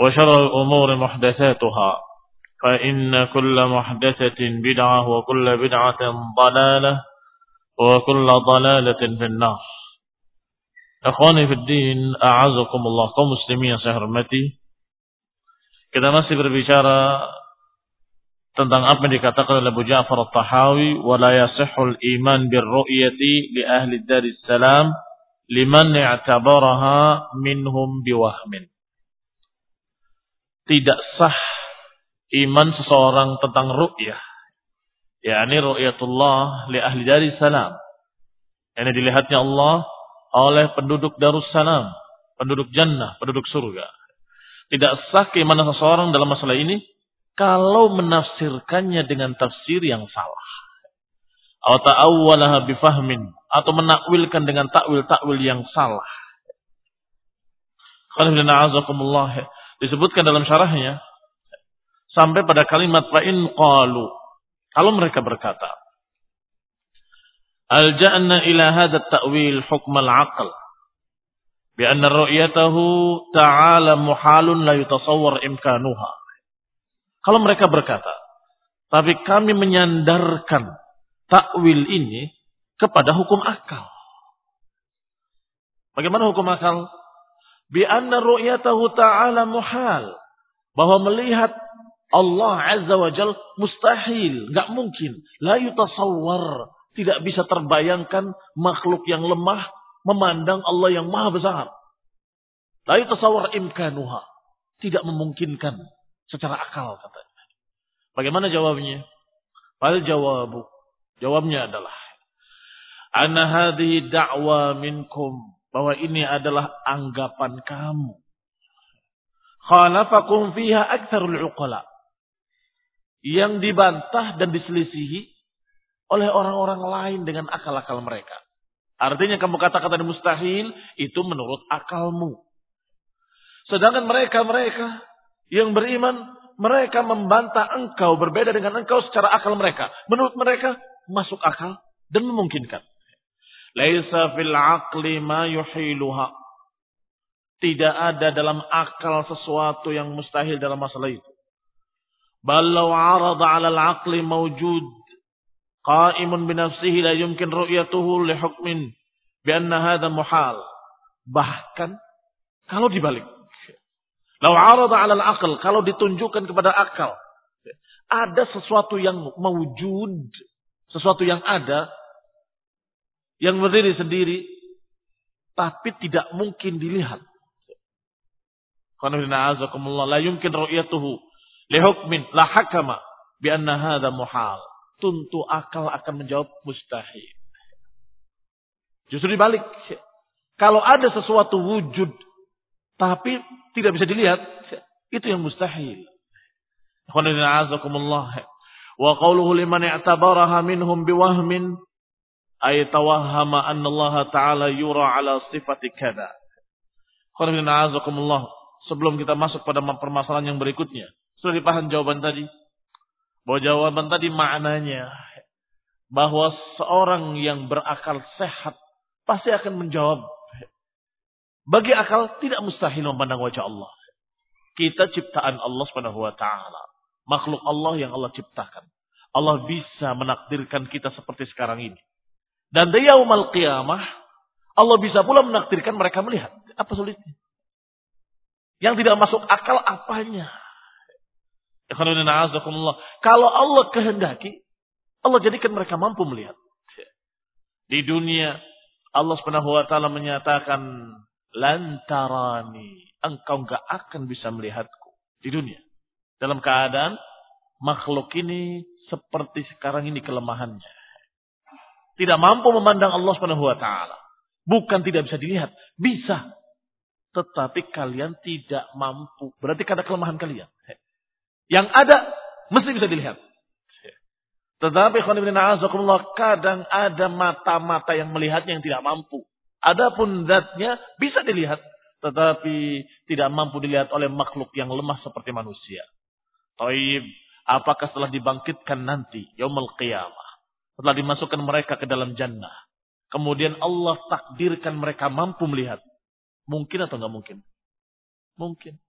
وشر الأمور محدثاتها فإن كل محدثة بدعة وكل بدعة ضلالة وكل ضلالة في النار Akhwani fi din, a'azakumullah kaum muslimin yang saya hormati. Kita masih berbicara tentang apa yang dikatakan oleh Abu Ja'far At-Tahawi wa la yasihhul iman birru'yati li ahli daris salam liman i'tabaraha minhum biwahmin. Tidak sah iman seseorang tentang ru'yah. yakni ru'yatullah li ahli salam. Ini dilihatnya Allah oleh penduduk Darussalam, penduduk jannah, penduduk surga. Tidak sah keimanan seseorang dalam masalah ini kalau menafsirkannya dengan tafsir yang salah. Atau bifahmin atau menakwilkan dengan takwil-takwil yang salah. Disebutkan dalam syarahnya sampai pada kalimat fa'in qalu kalau mereka berkata alja'na ila hadha at-ta'wil hukm al-aql bi anna ru'yatahu ta'ala muhalun la yutasawwar imkanuha kalau mereka berkata, tapi kami menyandarkan takwil ini kepada hukum akal. Bagaimana hukum akal? Bi anna ru'yatahu ta'ala muhal. Bahwa melihat Allah Azza wa Jal mustahil, nggak mungkin. La yutasawwar, tidak bisa terbayangkan makhluk yang lemah memandang Allah yang maha besar. La yutasawwar imkanuha, tidak memungkinkan secara akal katanya. Bagaimana jawabnya? Fal jawabu. Jawabnya adalah Ana hadhihi da'wa minkum bahwa ini adalah anggapan kamu. Khalafakum fiha aktsarul uqala. Yang dibantah dan diselisihi oleh orang-orang lain dengan akal-akal mereka. Artinya kamu kata-kata mustahil itu menurut akalmu. Sedangkan mereka-mereka yang beriman, mereka membantah engkau berbeda dengan engkau secara akal mereka. Menurut mereka masuk akal dan memungkinkan. Laisa fil aqli ma yuhiluha. Tidak ada dalam akal sesuatu yang mustahil dalam masalah itu. Balau arada 'ala al-aqli mawjud qa'imun bi nafsihi la yumkin ru'yatuhu li hukmin bi anna hadha muhal. Bahkan kalau dibalik Lau arada alal akal, kalau ditunjukkan kepada akal, ada sesuatu yang mewujud, sesuatu yang ada, yang berdiri sendiri, tapi tidak mungkin dilihat. La yumkin ru'yatuhu lihukmin la hakama bi anna hadha muhal. tentu akal akan menjawab mustahil. Justru dibalik. Kalau ada sesuatu wujud tapi tidak bisa dilihat, itu yang mustahil. Wa qawluhu liman i'tabaraha minhum biwahmin ay tawahhama anna Allah Ta'ala yura ala sifati kada. Sebelum kita masuk pada permasalahan yang berikutnya. Sudah dipaham jawaban tadi? Bahwa jawaban tadi maknanya bahwa seorang yang berakal sehat pasti akan menjawab. Bagi akal tidak mustahil memandang wajah Allah. Kita ciptaan Allah Subhanahu wa taala. Makhluk Allah yang Allah ciptakan. Allah bisa menakdirkan kita seperti sekarang ini. Dan di yaumal qiyamah, Allah bisa pula menakdirkan mereka melihat. Apa sulitnya? Yang tidak masuk akal apanya? Kalau Allah kehendaki, Allah jadikan mereka mampu melihat. Di dunia, Allah subhanahu wa ta'ala menyatakan, Lantarani, engkau gak akan bisa melihatku. Di dunia. Dalam keadaan, makhluk ini seperti sekarang ini kelemahannya. Tidak mampu memandang Allah Subhanahu wa taala. Bukan tidak bisa dilihat, bisa. Tetapi kalian tidak mampu. Berarti karena kelemahan kalian. Yang ada mesti bisa dilihat. Tetapi kadang ada mata-mata yang melihatnya yang tidak mampu. Adapun zatnya bisa dilihat. Tetapi tidak mampu dilihat oleh makhluk yang lemah seperti manusia. Taib Apakah setelah dibangkitkan nanti, yaumul qiyamah. Setelah dimasukkan mereka ke dalam jannah. Kemudian Allah takdirkan mereka mampu melihat. Mungkin atau nggak mungkin? Mungkin.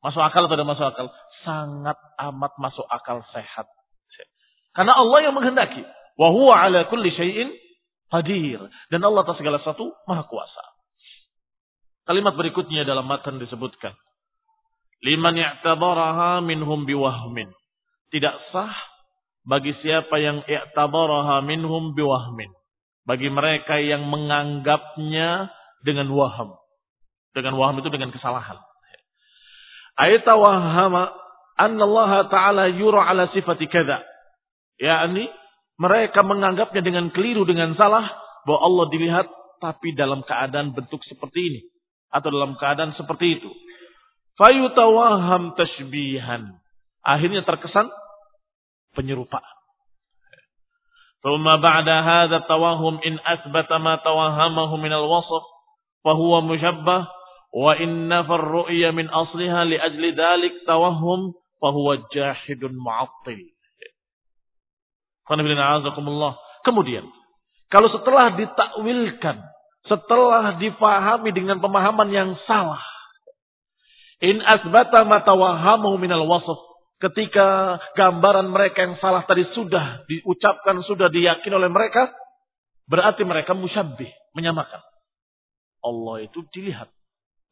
Masuk akal atau tidak masuk akal? Sangat amat masuk akal sehat. Karena Allah yang menghendaki. Wahuwa ala kulli syai'in hadir. Dan Allah atas segala sesuatu maha kuasa. Kalimat berikutnya dalam matan disebutkan liman i'tabaraha minhum biwahmin. Tidak sah bagi siapa yang i'tabaraha minhum biwahmin. Bagi mereka yang menganggapnya dengan waham. Dengan waham itu dengan kesalahan. Ayatawahama anna Allah Ta'ala yura ala sifati kada. ini mereka menganggapnya dengan keliru, dengan salah. Bahwa Allah dilihat tapi dalam keadaan bentuk seperti ini. Atau dalam keadaan seperti itu. Fayutawaham tashbihan. Akhirnya terkesan penyerupaan. Thumma ba'da hadha tawahum in asbata ma tawahamahu min al-wasf fahuwa mushabbah wa in nafar min asliha li ajli dhalik tawahum fahuwa jahidun mu'attil. Kemudian, kalau setelah ditakwilkan, setelah difahami dengan pemahaman yang salah, in asbata ma tawahamu minal wasf, Ketika gambaran mereka yang salah tadi sudah diucapkan, sudah diyakini oleh mereka, berarti mereka musyabbih, menyamakan. Allah itu dilihat.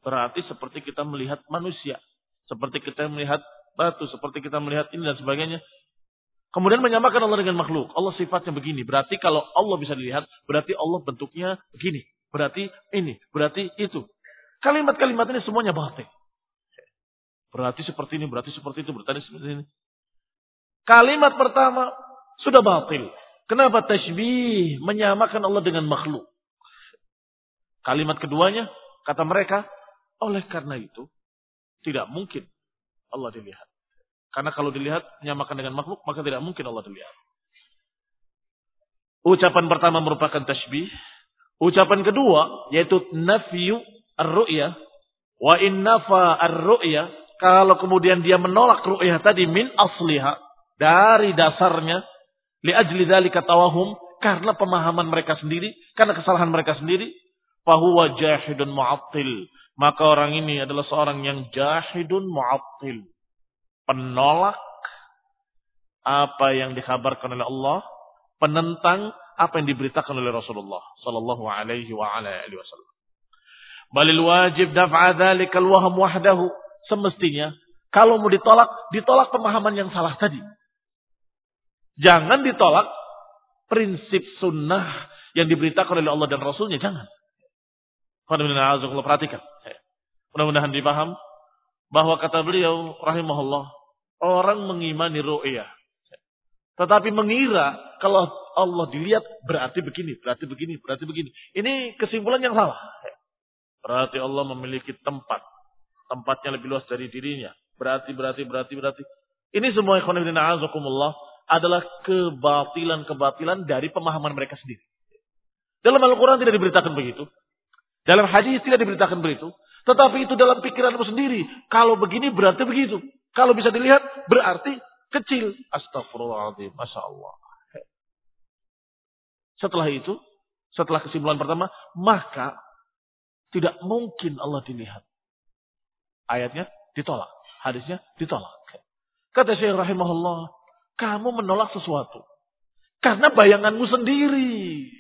Berarti seperti kita melihat manusia. Seperti kita melihat batu, seperti kita melihat ini dan sebagainya. Kemudian menyamakan Allah dengan makhluk. Allah sifatnya begini. Berarti kalau Allah bisa dilihat, berarti Allah bentuknya begini. Berarti ini, berarti itu. Kalimat-kalimat ini semuanya batil. Berarti seperti ini, berarti seperti itu, berarti seperti ini. Kalimat pertama sudah batil. Kenapa tashbih menyamakan Allah dengan makhluk? Kalimat keduanya kata mereka, oleh karena itu tidak mungkin Allah dilihat. Karena kalau dilihat menyamakan dengan makhluk, maka tidak mungkin Allah dilihat. Ucapan pertama merupakan tashbih. Ucapan kedua yaitu nafyu ar-ru'yah wa in nafa ar-ru'yah kalau kemudian dia menolak ru'yah tadi min asliha dari dasarnya li ajli dzalika tawahum karena pemahaman mereka sendiri, karena kesalahan mereka sendiri, fahuwa jahidun mu'attil. Maka orang ini adalah seorang yang jahidun mu'attil. Penolak apa yang dikabarkan oleh Allah, penentang apa yang diberitakan oleh Rasulullah sallallahu alaihi wa ala alihi wasallam. Balil wajib daf'a dzalikal waham wahdahu semestinya kalau mau ditolak, ditolak pemahaman yang salah tadi. Jangan ditolak prinsip sunnah yang diberitakan oleh Allah dan Rasulnya. Jangan. Perhatikan. Mudah-mudahan dipaham bahwa kata beliau rahimahullah orang mengimani ru'yah. Tetapi mengira kalau Allah dilihat berarti begini, berarti begini, berarti begini. Ini kesimpulan yang salah. Berarti Allah memiliki tempat. Tempatnya lebih luas dari dirinya. Berarti, berarti, berarti, berarti. Ini semua ikhwanibina azakumullah adalah kebatilan-kebatilan dari pemahaman mereka sendiri. Dalam Al-Quran tidak diberitakan begitu. Dalam hadis tidak diberitakan begitu. Tetapi itu dalam pikiranmu sendiri. Kalau begini berarti begitu. Kalau bisa dilihat berarti Kecil. Astagfirullahaladzim. Masya Allah. Setelah itu, setelah kesimpulan pertama, maka tidak mungkin Allah dilihat. Ayatnya ditolak. Hadisnya ditolak. Kata Syekh rahimahullah, kamu menolak sesuatu. Karena bayanganmu sendiri.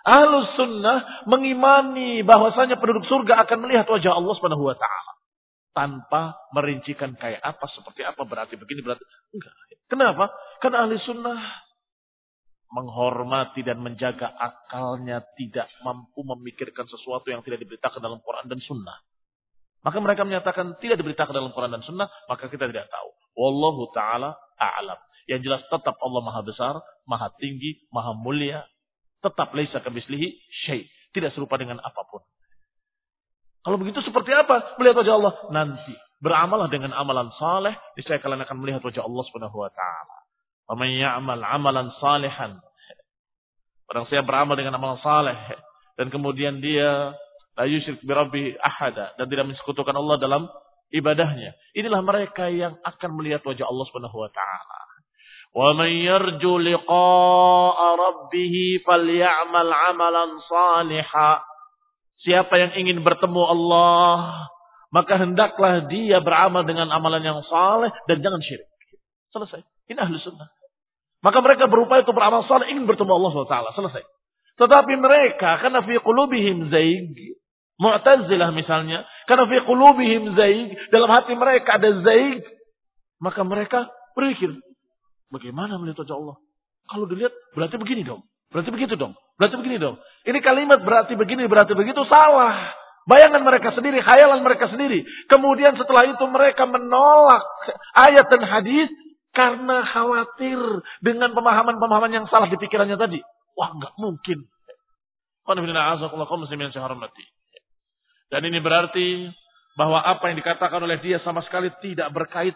Ahlus sunnah mengimani bahwasanya penduduk surga akan melihat wajah Allah subhanahu wa ta'ala tanpa merincikan kayak apa, seperti apa, berarti begini, berarti enggak. Kenapa? Karena ahli sunnah menghormati dan menjaga akalnya tidak mampu memikirkan sesuatu yang tidak diberitakan dalam Quran dan Sunnah. Maka mereka menyatakan tidak diberitakan dalam Quran dan Sunnah, maka kita tidak tahu. Wallahu ta'ala a'lam. Yang jelas tetap Allah maha besar, maha tinggi, maha mulia. Tetap laisa kamislihi syait. Tidak serupa dengan apa pun. Kalau begitu seperti apa melihat wajah Allah? Nanti beramalah dengan amalan saleh, niscaya kalian akan melihat wajah Allah Subhanahu wa taala. Wa man ya'mal amalan salihan. Orang saya beramal dengan amalan saleh dan kemudian dia la yusyrik bi rabbi ahada dan tidak mensekutukan Allah dalam ibadahnya. Inilah mereka yang akan melihat wajah Allah Subhanahu wa taala. Wa man yarju liqa'a rabbih falyamal 'amalan salihan. Siapa yang ingin bertemu Allah, maka hendaklah dia beramal dengan amalan yang saleh dan jangan syirik. Selesai. Ini ahli sunnah. Maka mereka berupaya untuk beramal saleh ingin bertemu Allah SWT. Selesai. Tetapi mereka karena fi qulubihim zaig, Mu'tazilah misalnya, karena fi qulubihim zaig, dalam hati mereka ada zaig, maka mereka berpikir, bagaimana melihat wajah Allah? Kalau dilihat berarti begini dong. Berarti begitu dong. Berarti begini dong. Ini kalimat berarti begini, berarti begitu. Salah. Bayangan mereka sendiri, khayalan mereka sendiri. Kemudian setelah itu mereka menolak ayat dan hadis karena khawatir dengan pemahaman-pemahaman yang salah di pikirannya tadi. Wah, nggak mungkin. Dan ini berarti bahwa apa yang dikatakan oleh dia sama sekali tidak berkait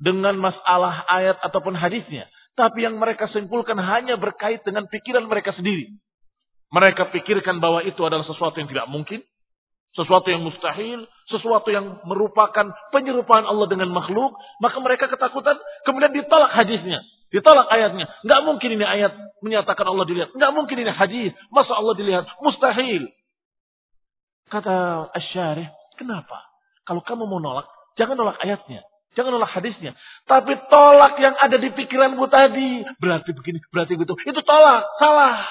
dengan masalah ayat ataupun hadisnya. Tapi yang mereka simpulkan hanya berkait dengan pikiran mereka sendiri. Mereka pikirkan bahwa itu adalah sesuatu yang tidak mungkin. Sesuatu yang mustahil. Sesuatu yang merupakan penyerupaan Allah dengan makhluk. Maka mereka ketakutan. Kemudian ditolak hadisnya. Ditolak ayatnya. Nggak mungkin ini ayat menyatakan Allah dilihat. Nggak mungkin ini hadis. Masa Allah dilihat? Mustahil. Kata Asyarih, kenapa? Kalau kamu mau nolak, jangan nolak ayatnya. Jangan nolak hadisnya. Tapi tolak yang ada di pikiranmu tadi. Berarti begini, berarti begitu. Itu tolak. Salah.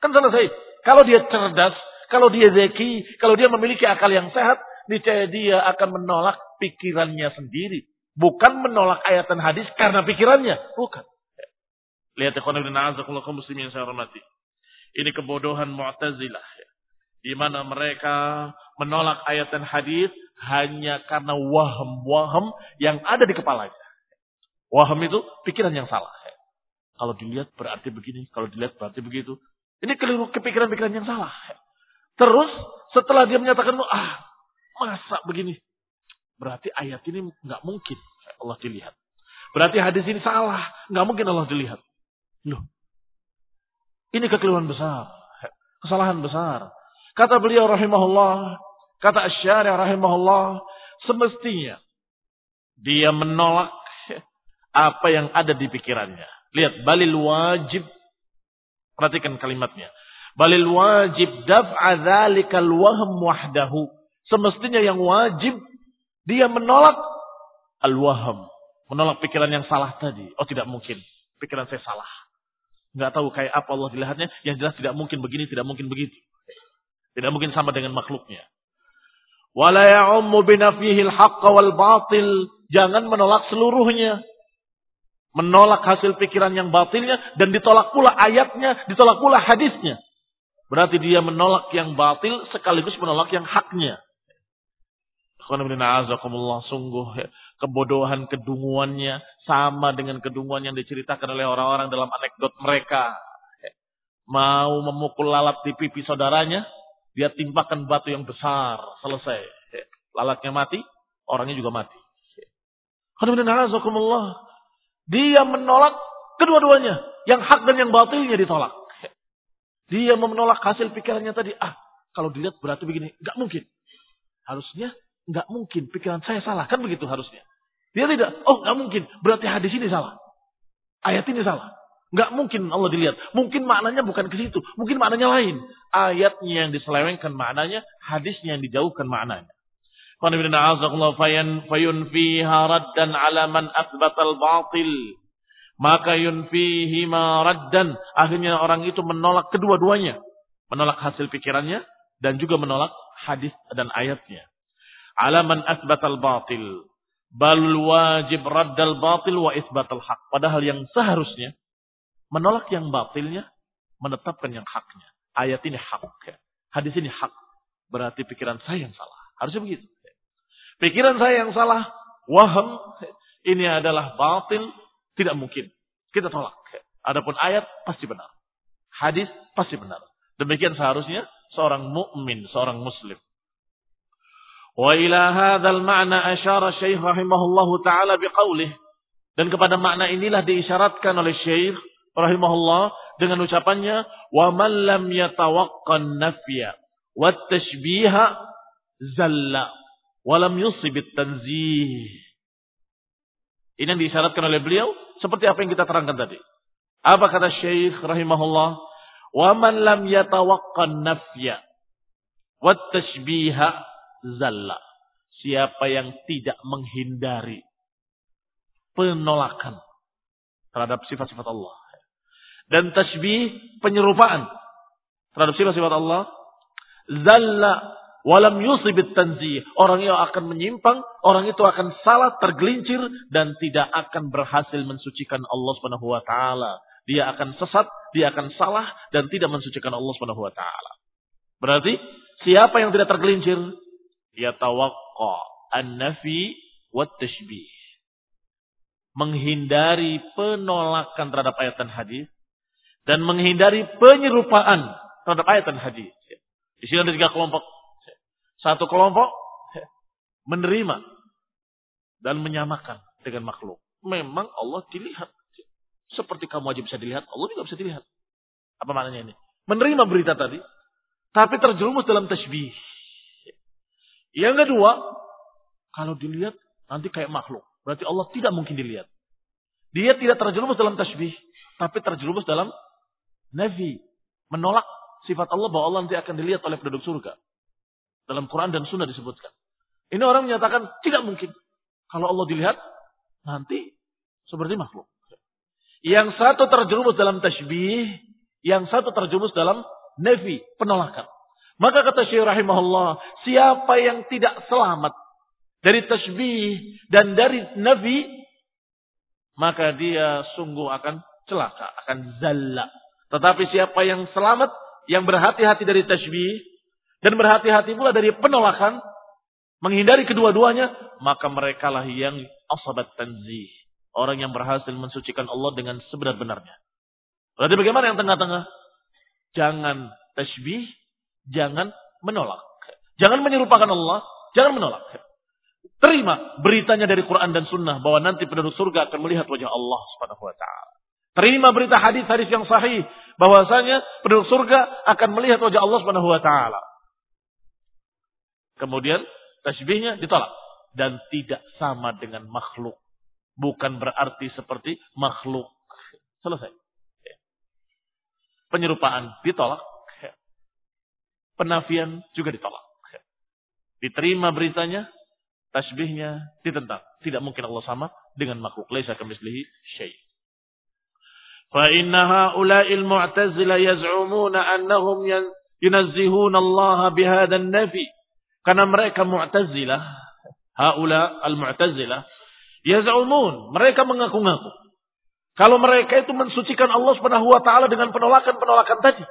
Kan selesai. Kalau dia cerdas, kalau dia zeki, kalau dia memiliki akal yang sehat, niscaya dia akan menolak pikirannya sendiri. Bukan menolak ayat dan hadis karena pikirannya. Bukan. Lihat ya, muslimin yang saya hormati. Ini kebodohan Mu'tazilah. Di mana mereka menolak ayat dan hadis hanya karena waham-waham yang ada di kepalanya. Waham itu pikiran yang salah. Kalau dilihat berarti begini, kalau dilihat berarti begitu. Ini keliru kepikiran-pikiran yang salah. Terus setelah dia menyatakan, ah masa begini. Berarti ayat ini nggak mungkin Allah dilihat. Berarti hadis ini salah, nggak mungkin Allah dilihat. Loh, ini kekeliruan besar, kesalahan besar. Kata beliau rahimahullah, Kata Asyari rahimahullah, semestinya dia menolak apa yang ada di pikirannya. Lihat, balil wajib. Perhatikan kalimatnya. Balil wajib daf'a dzalikal wahm wahdahu. Semestinya yang wajib dia menolak al-wahm. Menolak pikiran yang salah tadi. Oh tidak mungkin. Pikiran saya salah. Nggak tahu kayak apa Allah dilihatnya. Yang jelas tidak mungkin begini, tidak mungkin begitu. Tidak mungkin sama dengan makhluknya. Wal. Jangan menolak seluruhnya. Menolak hasil pikiran yang batilnya dan ditolak pula ayatnya, ditolak pula hadisnya. Berarti dia menolak yang batil sekaligus menolak yang haknya. Sungguh kebodohan kedunguannya sama dengan kedunguan yang diceritakan oleh orang-orang dalam anekdot mereka. Mau memukul lalat di pipi saudaranya, dia timpakan batu yang besar, selesai. Lalatnya mati, orangnya juga mati. Dia menolak kedua-duanya. Yang hak dan yang batilnya ditolak. Dia menolak hasil pikirannya tadi. Ah, kalau dilihat berarti begini. Gak mungkin. Harusnya gak mungkin. Pikiran saya salah. Kan begitu harusnya. Dia tidak. Oh, nggak mungkin. Berarti hadis ini salah. Ayat ini salah. Nggak mungkin Allah dilihat. Mungkin maknanya bukan ke situ. Mungkin maknanya lain. Ayatnya yang diselewengkan maknanya, hadisnya yang dijauhkan maknanya. Fayun fiha raddan ala man asbatal batil. Maka yunfihi raddan. Akhirnya orang itu menolak kedua-duanya. Menolak hasil pikirannya. Dan juga menolak hadis dan ayatnya. Ala man asbatal batil bal wajib raddal batil wa isbatal haq. Padahal yang seharusnya menolak yang batilnya, menetapkan yang haknya. Ayat ini hak. Hadis ini hak. Berarti pikiran saya yang salah. Harusnya begitu. Pikiran saya yang salah, waham, ini adalah batil, tidak mungkin. Kita tolak. Adapun ayat pasti benar. Hadis pasti benar. Demikian seharusnya seorang mukmin, seorang muslim. Wa ila hadzal ma'na asyara Syekh rahimahullahu taala biqaulih. Dan kepada makna inilah diisyaratkan oleh Syekh rahimahullah dengan ucapannya wa man lam yatawaqqan nafya wat tashbiha zalla wa lam yusib tanzih. Ini yang diisyaratkan oleh beliau seperti apa yang kita terangkan tadi. Apa kata Syekh rahimahullah? Wa man lam yatawaqqan nafya wat tashbiha zalla. Siapa yang tidak menghindari penolakan terhadap sifat-sifat Allah. Dan tasbih penyerupaan terhadap sifat-sifat Allah. Zalla walam yusibit tanzih. Orang itu akan menyimpang, orang itu akan salah, tergelincir dan tidak akan berhasil mensucikan Allah Subhanahu wa taala. Dia akan sesat, dia akan salah dan tidak mensucikan Allah Subhanahu wa taala. Berarti siapa yang tidak tergelincir yatawaqqa an-nafi wa tashbih. Menghindari penolakan terhadap ayat dan hadis dan menghindari penyerupaan terhadap ayat dan hadis. Di sini ada tiga kelompok. Satu kelompok menerima dan menyamakan dengan makhluk. Memang Allah dilihat. Seperti kamu aja bisa dilihat, Allah juga bisa dilihat. Apa maknanya ini? Menerima berita tadi, tapi terjerumus dalam tasbih. Yang kedua, kalau dilihat nanti kayak makhluk. Berarti Allah tidak mungkin dilihat. Dia tidak terjerumus dalam tasbih, tapi terjerumus dalam nafi. Menolak sifat Allah bahwa Allah nanti akan dilihat oleh penduduk surga. Dalam Quran dan Sunnah disebutkan. Ini orang menyatakan tidak mungkin. Kalau Allah dilihat, nanti seperti makhluk. Yang satu terjerumus dalam tasbih, yang satu terjerumus dalam nafi, penolakan. Maka kata Syekh rahimahullah, siapa yang tidak selamat dari tasbih dan dari nabi, maka dia sungguh akan celaka, akan zalla. Tetapi siapa yang selamat, yang berhati-hati dari tasbih, dan berhati-hati pula dari penolakan, menghindari kedua-duanya, maka mereka lah yang asabat tanzih. Orang yang berhasil mensucikan Allah dengan sebenar-benarnya. Berarti bagaimana yang tengah-tengah? Jangan tasbih, jangan menolak. Jangan menyerupakan Allah, jangan menolak. Terima beritanya dari Quran dan Sunnah bahwa nanti penduduk surga akan melihat wajah Allah Subhanahu wa taala. Terima berita hadis-hadis yang sahih bahwasanya penduduk surga akan melihat wajah Allah Subhanahu wa taala. Kemudian tasbihnya ditolak dan tidak sama dengan makhluk. Bukan berarti seperti makhluk. Selesai. Penyerupaan ditolak penafian juga ditolak. Diterima beritanya, tasbihnya ditentang. Tidak mungkin Allah sama dengan makhluk. Laisa kamislihi syai'. Inna haula'il mu'tazila yaz'umuna annahum yunazzihuna Allah bihadha nafi Karena mereka mu'tazilah, haula al-mu'tazilah, yaz'umun, mereka mengaku-ngaku. Kalau mereka itu mensucikan Allah Subhanahu wa taala dengan penolakan-penolakan tadi.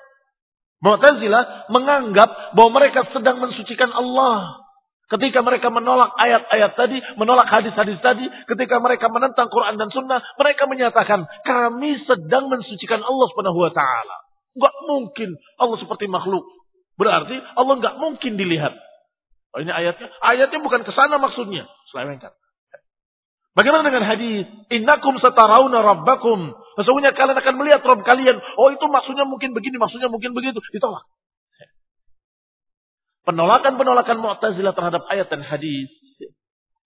Mu'tazilah menganggap bahwa mereka sedang mensucikan Allah. Ketika mereka menolak ayat-ayat tadi, menolak hadis-hadis tadi, ketika mereka menentang Quran dan Sunnah, mereka menyatakan kami sedang mensucikan Allah Subhanahu Wa Taala. Gak mungkin Allah seperti makhluk. Berarti Allah nggak mungkin dilihat. Oh, ini ayatnya. Ayatnya bukan ke sana maksudnya. Selewengkan. Bagaimana dengan hadis? Innakum satarauna rabbakum. Sesungguhnya kalian akan melihat Rabb kalian. Oh itu maksudnya mungkin begini, maksudnya mungkin begitu. Ditolak. Penolakan-penolakan Mu'tazilah terhadap ayat dan hadis.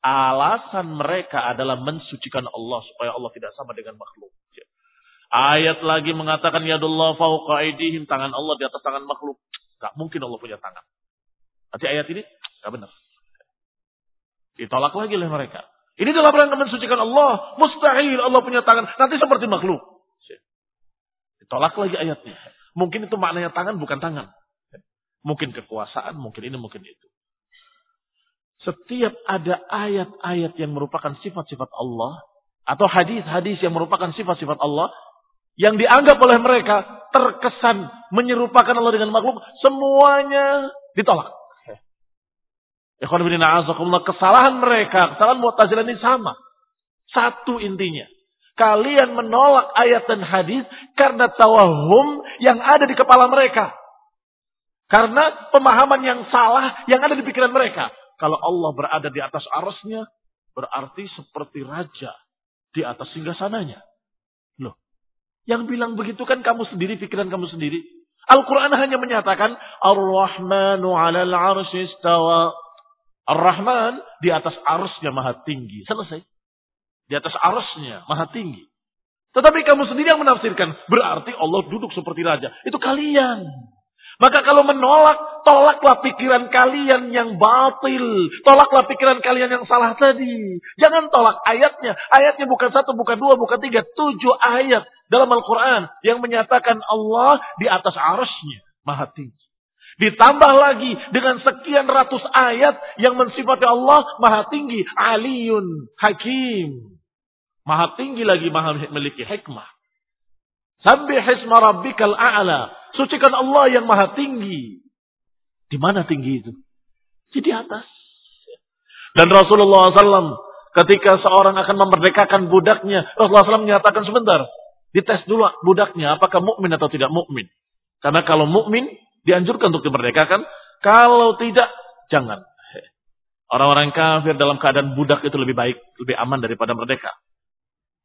Alasan mereka adalah mensucikan Allah supaya Allah tidak sama dengan makhluk. Ayat lagi mengatakan yadullah fauqa aidihim tangan Allah di atas tangan makhluk. Gak mungkin Allah punya tangan. Nanti ayat ini gak benar. Ditolak lagi oleh mereka. Ini dalam rangka mensucikan Allah. Mustahil Allah punya tangan. Nanti seperti makhluk. Ditolak lagi ayatnya. Mungkin itu maknanya tangan bukan tangan. Mungkin kekuasaan, mungkin ini, mungkin itu. Setiap ada ayat-ayat yang merupakan sifat-sifat Allah. Atau hadis-hadis yang merupakan sifat-sifat Allah. Yang dianggap oleh mereka terkesan menyerupakan Allah dengan makhluk. Semuanya ditolak. Kesalahan mereka, kesalahan Mu'tazilah ini sama. Satu intinya. Kalian menolak ayat dan hadis karena tawahum yang ada di kepala mereka. Karena pemahaman yang salah yang ada di pikiran mereka. Kalau Allah berada di atas arusnya, berarti seperti raja di atas singgasananya. Loh, yang bilang begitu kan kamu sendiri, pikiran kamu sendiri. Al-Quran hanya menyatakan, Ar-Rahmanu alal arshi istawa. Ar-Rahman di atas arusnya maha tinggi. Selesai. Di atas arusnya maha tinggi. Tetapi kamu sendiri yang menafsirkan. Berarti Allah duduk seperti raja. Itu kalian. Maka kalau menolak, tolaklah pikiran kalian yang batil. Tolaklah pikiran kalian yang salah tadi. Jangan tolak ayatnya. Ayatnya bukan satu, bukan dua, bukan tiga. Tujuh ayat dalam Al-Quran yang menyatakan Allah di atas arusnya. Maha tinggi. Ditambah lagi dengan sekian ratus ayat yang mensifati Allah maha tinggi. Aliyun hakim. Maha tinggi lagi maha memiliki hikmah. Sambil hisma rabbikal a'la. Sucikan Allah yang maha tinggi. Di mana tinggi itu? Di atas. Dan Rasulullah SAW ketika seorang akan memerdekakan budaknya, Rasulullah SAW menyatakan sebentar, dites dulu budaknya apakah mukmin atau tidak mukmin. Karena kalau mukmin Dianjurkan untuk dimerdekakan. Kalau tidak, jangan. Orang-orang kafir dalam keadaan budak itu lebih baik, lebih aman daripada merdeka.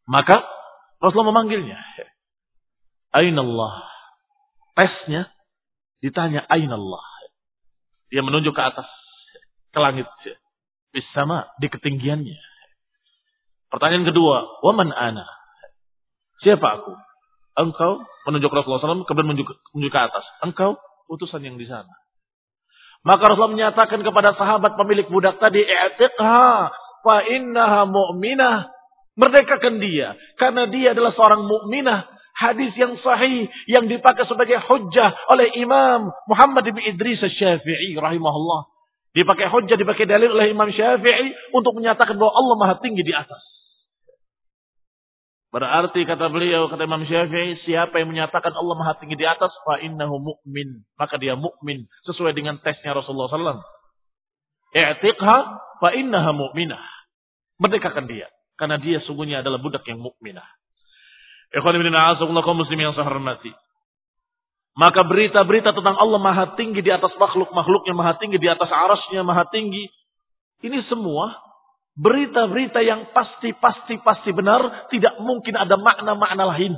Maka Rasulullah memanggilnya. Ainallah. Tesnya ditanya Ainallah. Dia menunjuk ke atas, ke langit. Bisama di ketinggiannya. Pertanyaan kedua, waman ana? Siapa aku? Engkau menunjuk Rasulullah SAW, kemudian menunjuk, menunjuk ke atas. Engkau utusan yang di sana. Maka Rasulullah menyatakan kepada sahabat pemilik budak tadi, "I'tiqha fa innaha mu'minah." Merdekakan dia karena dia adalah seorang mukminah. Hadis yang sahih yang dipakai sebagai hujjah oleh Imam Muhammad bin Idris Syafi'i rahimahullah. Dipakai hujjah, dipakai dalil oleh Imam Syafi'i untuk menyatakan bahwa Allah Maha tinggi di atas. Berarti kata beliau, kata Imam Syafi'i, siapa yang menyatakan Allah Maha Tinggi di atas, fa innahu mu'min. Maka dia mukmin sesuai dengan tesnya Rasulullah SAW. I'tiqha fa innaha mu'minah. Merdekakan dia. Karena dia sungguhnya adalah budak yang mukminah. Ikhwan ibn a'azakullah kaum muslim yang saya hormati. Maka berita-berita tentang Allah maha tinggi di atas makhluk-makhluknya maha tinggi di atas arasnya maha tinggi. Ini semua Berita-berita yang pasti-pasti-pasti benar, tidak mungkin ada makna-makna lain.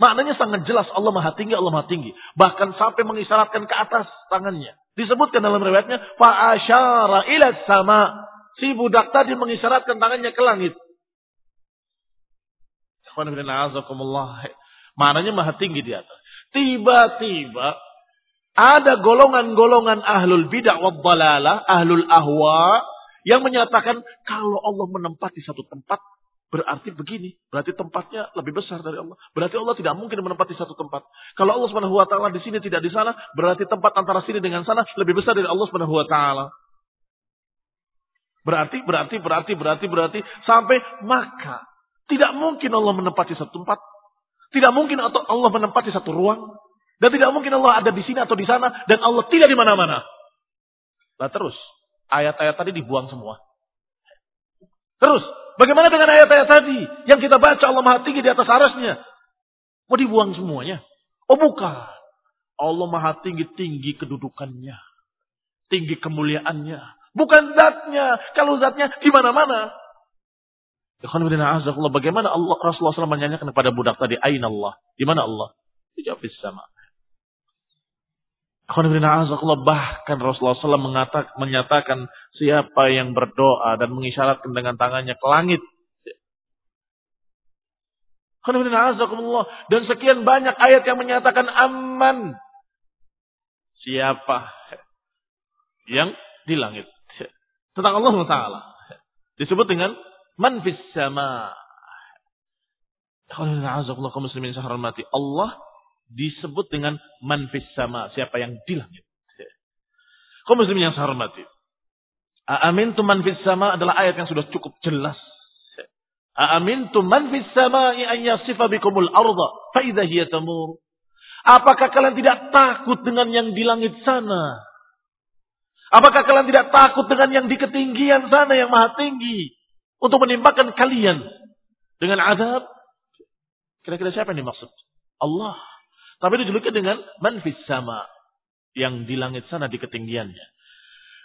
Maknanya sangat jelas Allah Maha Tinggi, Allah Maha Tinggi. Bahkan sampai mengisyaratkan ke atas tangannya. Disebutkan dalam riwayatnya, fa'asyara ila sama. Si budak tadi mengisyaratkan tangannya ke langit. Maknanya Maha Tinggi di atas. Tiba-tiba ada golongan-golongan ahlul bid'ah wa ahlul ahwa, yang menyatakan kalau Allah menempati satu tempat berarti begini, berarti tempatnya lebih besar dari Allah. Berarti Allah tidak mungkin menempati satu tempat. Kalau Allah Subhanahu wa taala di sini tidak di sana, berarti tempat antara sini dengan sana lebih besar dari Allah Subhanahu wa taala. Berarti berarti berarti berarti berarti sampai maka tidak mungkin Allah menempati satu tempat. Tidak mungkin atau Allah menempati satu ruang dan tidak mungkin Allah ada di sini atau di sana dan Allah tidak di mana-mana. Lah terus Ayat-ayat tadi dibuang semua. Terus, bagaimana dengan ayat-ayat tadi yang kita baca Allah Maha Tinggi di atas arasnya? Mau dibuang semuanya? Oh bukan. Allah Maha Tinggi tinggi kedudukannya, tinggi kemuliaannya. Bukan zatnya. Kalau zatnya di mana-mana. Bagaimana Allah Rasulullah SAW menyanyikan kepada budak tadi, Aina Allah? Di mana Allah? Dijawab sama. Bahkan Rasulullah SAW mengatakan, menyatakan siapa yang berdoa dan mengisyaratkan dengan tangannya ke langit. Dan sekian banyak ayat yang menyatakan aman. Siapa yang di langit. Tentang Allah Taala. Disebut dengan man fis sama. Allah disebut dengan man fis sama, siapa yang di langit. Kaum muslimin yang saya hormati. Amin tu man fis sama adalah ayat yang sudah cukup jelas. Amin tu man fis sama an yasifa bikumul arda fa hiya tamur. Apakah kalian tidak takut dengan yang di langit sana? Apakah kalian tidak takut dengan yang di ketinggian sana yang maha tinggi untuk menimpakan kalian dengan azab? Kira-kira siapa yang dimaksud? Allah. Tapi dijuluki dengan manfis sama. Yang di langit sana di ketinggiannya.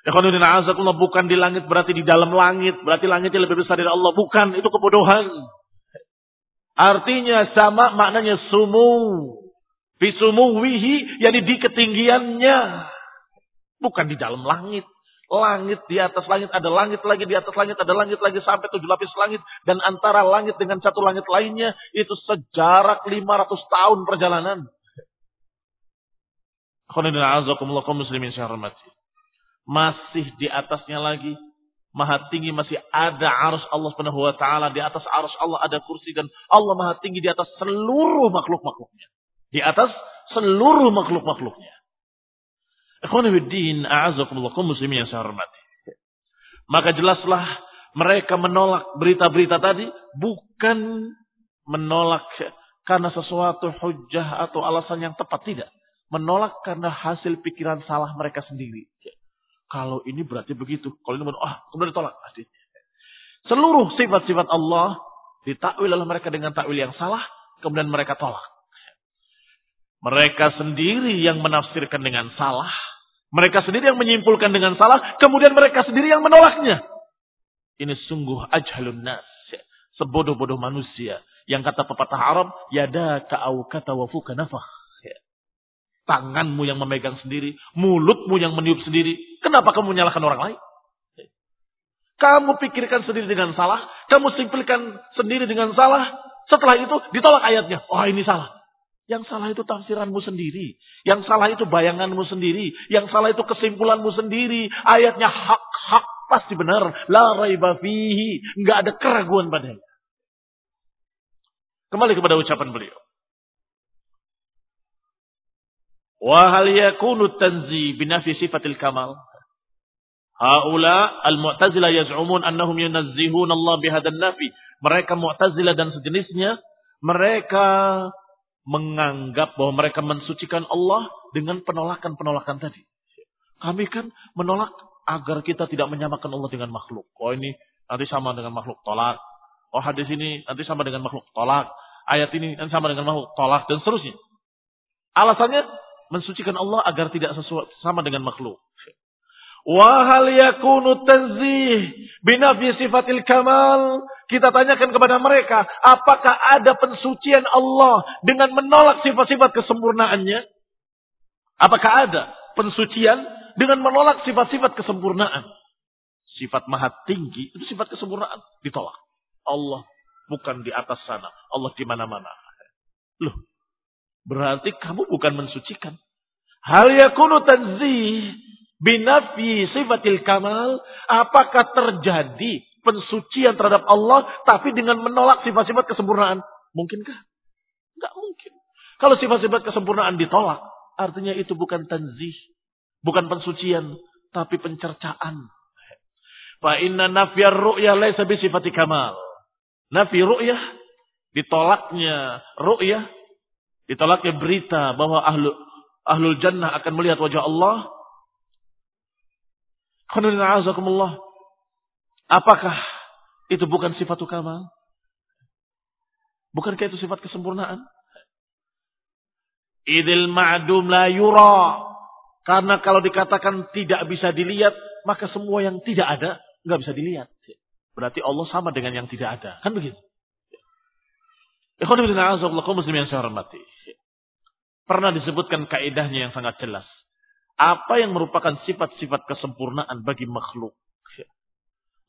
Ikhwanuddin azakullah bukan di langit berarti di dalam langit. Berarti langitnya lebih besar dari Allah. Bukan, itu kebodohan. Artinya sama maknanya sumu. Bisumuwihi, yani di ketinggiannya. Bukan di dalam langit. Langit di atas langit, ada langit lagi di atas langit, ada langit lagi sampai tujuh lapis langit. Dan antara langit dengan satu langit lainnya, itu sejarak 500 tahun perjalanan. muslimin Masih di atasnya lagi. Maha tinggi masih ada arus Allah subhanahu wa ta'ala. Di atas arus Allah ada kursi. Dan Allah maha tinggi di atas seluruh makhluk-makhluknya. Di atas seluruh makhluk-makhluknya. Ikhwanibuddin a'azakumullah muslimin yang saya hormati. Maka jelaslah mereka menolak berita-berita tadi bukan menolak karena sesuatu hujah atau alasan yang tepat tidak. Menolak karena hasil pikiran salah mereka sendiri. Kalau ini berarti begitu. Kalau ini ah, kemudian ditolak. Seluruh sifat-sifat Allah ditakwil oleh mereka dengan takwil yang salah, kemudian mereka tolak. Mereka sendiri yang menafsirkan dengan salah, mereka sendiri yang menyimpulkan dengan salah, kemudian mereka sendiri yang menolaknya. Ini sungguh ajhalun nas, sebodoh-bodoh manusia. Yang kata pepatah Arab, yada ka'au kata wafuka nafah tanganmu yang memegang sendiri, mulutmu yang meniup sendiri. Kenapa kamu menyalahkan orang lain? Kamu pikirkan sendiri dengan salah, kamu simpulkan sendiri dengan salah. Setelah itu ditolak ayatnya. Oh ini salah. Yang salah itu tafsiranmu sendiri. Yang salah itu bayanganmu sendiri. Yang salah itu kesimpulanmu sendiri. Ayatnya hak-hak pasti benar. La raiba fihi. Nggak ada keraguan padanya. Kembali kepada ucapan beliau. Wa hal yakunu tanzi binafi sifatil kamal? Haula al-mu'tazila yaz'umun annahum yunazzihun Allah bihadan nafi. Mereka mu'tazila dan sejenisnya, mereka menganggap bahwa mereka mensucikan Allah dengan penolakan-penolakan tadi. Kami kan menolak agar kita tidak menyamakan Allah dengan makhluk. Oh ini nanti sama dengan makhluk, tolak. Oh hadis ini nanti sama dengan makhluk, tolak. Ayat ini nanti sama dengan makhluk, tolak. Dan seterusnya. Alasannya mensucikan Allah agar tidak sesuai sama dengan makhluk. Wa hal yakunu tanzih binafi sifatil kamal? Kita tanyakan kepada mereka, apakah ada pensucian Allah dengan menolak sifat-sifat kesempurnaannya? Apakah ada pensucian dengan menolak sifat-sifat kesempurnaan? Sifat maha tinggi itu sifat kesempurnaan ditolak. Allah bukan di atas sana, Allah di mana-mana. Loh, Berarti kamu bukan mensucikan. Hal yakunu tanzih binafi sifatil kamal. Apakah terjadi pensucian terhadap Allah tapi dengan menolak sifat-sifat kesempurnaan? Mungkinkah? Enggak mungkin. Kalau sifat-sifat kesempurnaan ditolak, artinya itu bukan tanzih, bukan pensucian, tapi pencercaan. Fa inna nafyar ru'yah laisa bi sifati kamal. Nafi ru'yah ditolaknya ru'yah Ditolaknya berita bahwa ahlu, ahlul jannah akan melihat wajah Allah. Apakah itu bukan sifat kamal? Bukankah itu sifat kesempurnaan? Idil ma'dum la yura. Karena kalau dikatakan tidak bisa dilihat, maka semua yang tidak ada nggak bisa dilihat. Berarti Allah sama dengan yang tidak ada. Kan begitu? muslim yang saya hormati. Pernah disebutkan kaidahnya yang sangat jelas. Apa yang merupakan sifat-sifat kesempurnaan bagi makhluk.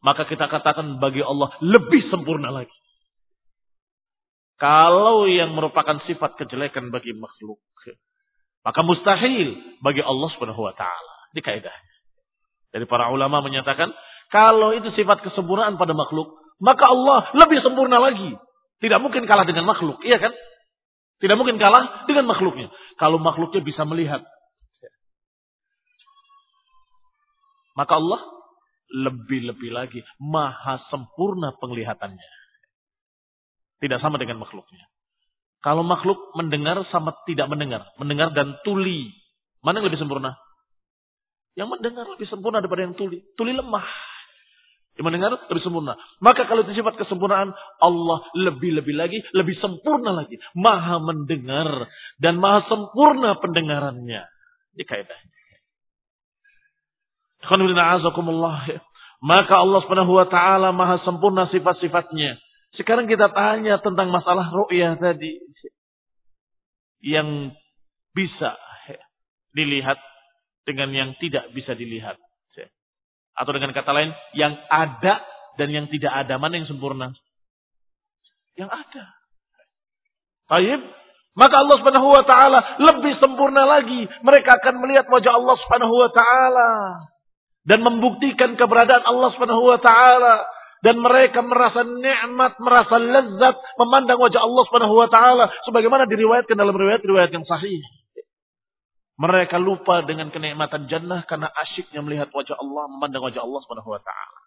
Maka kita katakan bagi Allah lebih sempurna lagi. Kalau yang merupakan sifat kejelekan bagi makhluk. Maka mustahil bagi Allah subhanahu wa ta'ala. Ini kaidahnya. Dari para ulama menyatakan. Kalau itu sifat kesempurnaan pada makhluk. Maka Allah lebih sempurna lagi. Tidak mungkin kalah dengan makhluk, iya kan? Tidak mungkin kalah dengan makhluknya. Kalau makhluknya bisa melihat. Maka Allah lebih-lebih lagi maha sempurna penglihatannya. Tidak sama dengan makhluknya. Kalau makhluk mendengar sama tidak mendengar. Mendengar dan tuli. Mana yang lebih sempurna? Yang mendengar lebih sempurna daripada yang tuli. Tuli lemah. Yang mendengar lebih sempurna. Maka kalau itu sifat kesempurnaan, Allah lebih-lebih lagi, lebih sempurna lagi. Maha mendengar dan maha sempurna pendengarannya. Ini kaidahnya. Maka Allah subhanahu wa ta'ala maha sempurna sifat-sifatnya. Sekarang kita tanya tentang masalah ru'yah tadi. Yang bisa dilihat dengan yang tidak bisa dilihat. Atau dengan kata lain, yang ada dan yang tidak ada. Mana yang sempurna? Yang ada. Taib. Maka Allah subhanahu wa ta'ala lebih sempurna lagi. Mereka akan melihat wajah Allah subhanahu wa ta'ala. Dan membuktikan keberadaan Allah subhanahu wa ta'ala. Dan mereka merasa nikmat, merasa lezat memandang wajah Allah subhanahu wa ta'ala. Sebagaimana diriwayatkan dalam riwayat-riwayat yang sahih. Mereka lupa dengan kenikmatan jannah karena asyiknya melihat wajah Allah, memandang wajah Allah Subhanahu wa taala.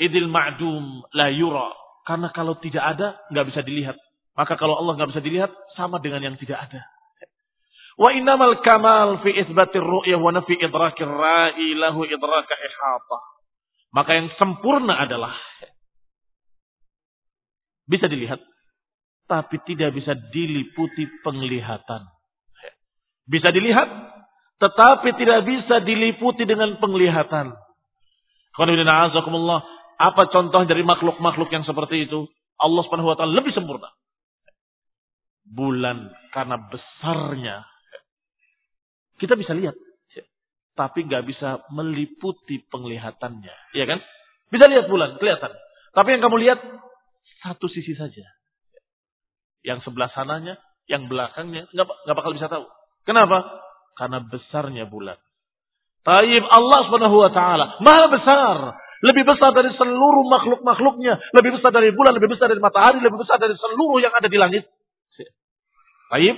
Idil ma'dum la yura. Karena kalau tidak ada, nggak bisa dilihat. Maka kalau Allah nggak bisa dilihat, sama dengan yang tidak ada. Wa innamal kamal fi isbatir ru'yah wa nafi idrakir ra'i lahu idraka ihata. Maka yang sempurna adalah bisa dilihat tapi tidak bisa diliputi penglihatan. Bisa dilihat, tetapi tidak bisa diliputi dengan penglihatan. Apa contoh dari makhluk-makhluk yang seperti itu? Allah Subhanahu wa taala lebih sempurna. Bulan karena besarnya. Kita bisa lihat, tapi nggak bisa meliputi penglihatannya, iya kan? Bisa lihat bulan, kelihatan. Tapi yang kamu lihat satu sisi saja yang sebelah sananya, yang belakangnya, nggak, nggak bakal bisa tahu. Kenapa? Karena besarnya bulan. Taib Allah subhanahu wa ta'ala. Maha besar. Lebih besar dari seluruh makhluk-makhluknya. Lebih besar dari bulan, lebih besar dari matahari, lebih besar dari seluruh yang ada di langit. Taib.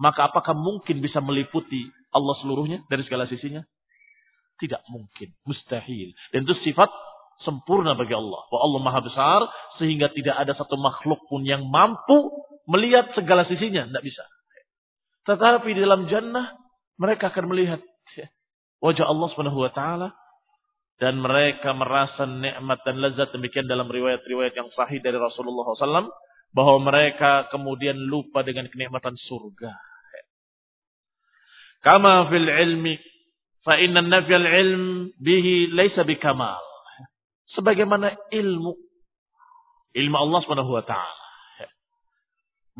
Maka apakah mungkin bisa meliputi Allah seluruhnya dari segala sisinya? Tidak mungkin. Mustahil. Dan itu sifat sempurna bagi Allah. Bahwa Allah maha besar sehingga tidak ada satu makhluk pun yang mampu melihat segala sisinya. Tidak bisa. Tetapi di dalam jannah mereka akan melihat wajah Allah subhanahu wa ta'ala. Dan mereka merasa nikmat dan lezat demikian dalam riwayat-riwayat yang sahih dari Rasulullah SAW. Bahwa mereka kemudian lupa dengan kenikmatan surga. Kama fil ilmi. Fa inna nafiyal ilm bihi laysa bikamal. Sebagaimana ilmu. Ilmu Allah subhanahu wa ta'ala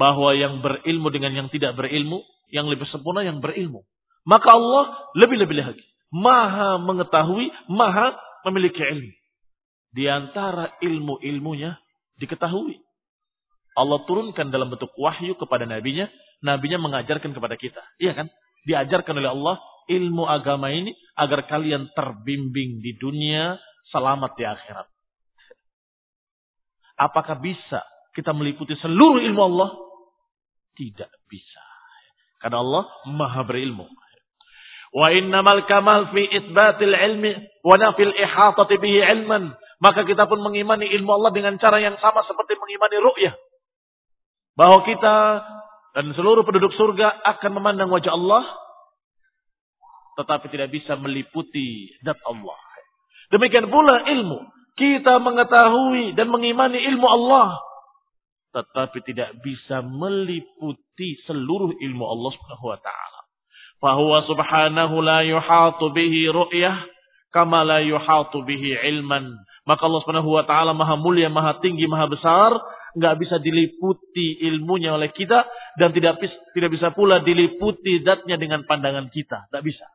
bahwa yang berilmu dengan yang tidak berilmu, yang lebih sempurna yang berilmu. Maka Allah lebih-lebih lagi. Maha mengetahui, maha memiliki ilmu. Di antara ilmu-ilmunya diketahui. Allah turunkan dalam bentuk wahyu kepada nabinya, nabinya mengajarkan kepada kita. Iya kan? Diajarkan oleh Allah ilmu agama ini agar kalian terbimbing di dunia, selamat di akhirat. Apakah bisa kita meliputi seluruh ilmu Allah? Tidak bisa. Karena Allah maha berilmu. Wa innamal kamal fi isbatil ilmi wa nafil ihatati bihi ilman. Maka kita pun mengimani ilmu Allah dengan cara yang sama seperti mengimani ru'yah. Bahwa kita dan seluruh penduduk surga akan memandang wajah Allah. tetapi tidak bisa meliputi zat Allah. Demikian pula ilmu. Kita mengetahui dan mengimani ilmu Allah, tetapi tidak bisa meliputi seluruh ilmu Allah Subhanahu wa taala. Fahuwa subhanahu la yuhatu bihi ru'yah kama la yuhatu bihi ilman. Maka Allah Subhanahu wa taala Maha mulia, Maha tinggi, Maha besar, nggak bisa diliputi ilmunya oleh kita dan tidak tidak bisa pula diliputi zatnya dengan pandangan kita, tidak bisa.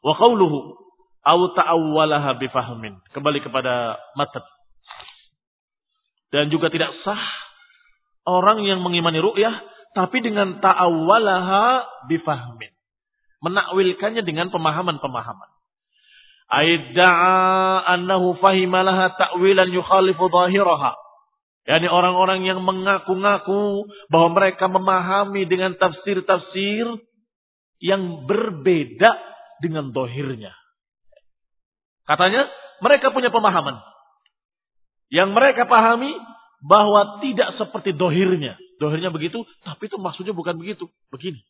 Wa qauluhu aw ta'awwalaha bifahmin. Kembali kepada matan. Dan juga tidak sah orang yang mengimani ru'yah tapi dengan ta'awwalaha bifahmin. Menakwilkannya dengan pemahaman-pemahaman. Aidda'a annahu fahimalaha ta'wilan yukhalifu zahiraha. Yani orang-orang yang mengaku-ngaku bahwa mereka memahami dengan tafsir-tafsir yang berbeda dengan dohirnya. Katanya mereka punya pemahaman. Yang mereka pahami bahwa tidak seperti dohirnya. Dohirnya begitu, tapi itu maksudnya bukan begitu. Begini.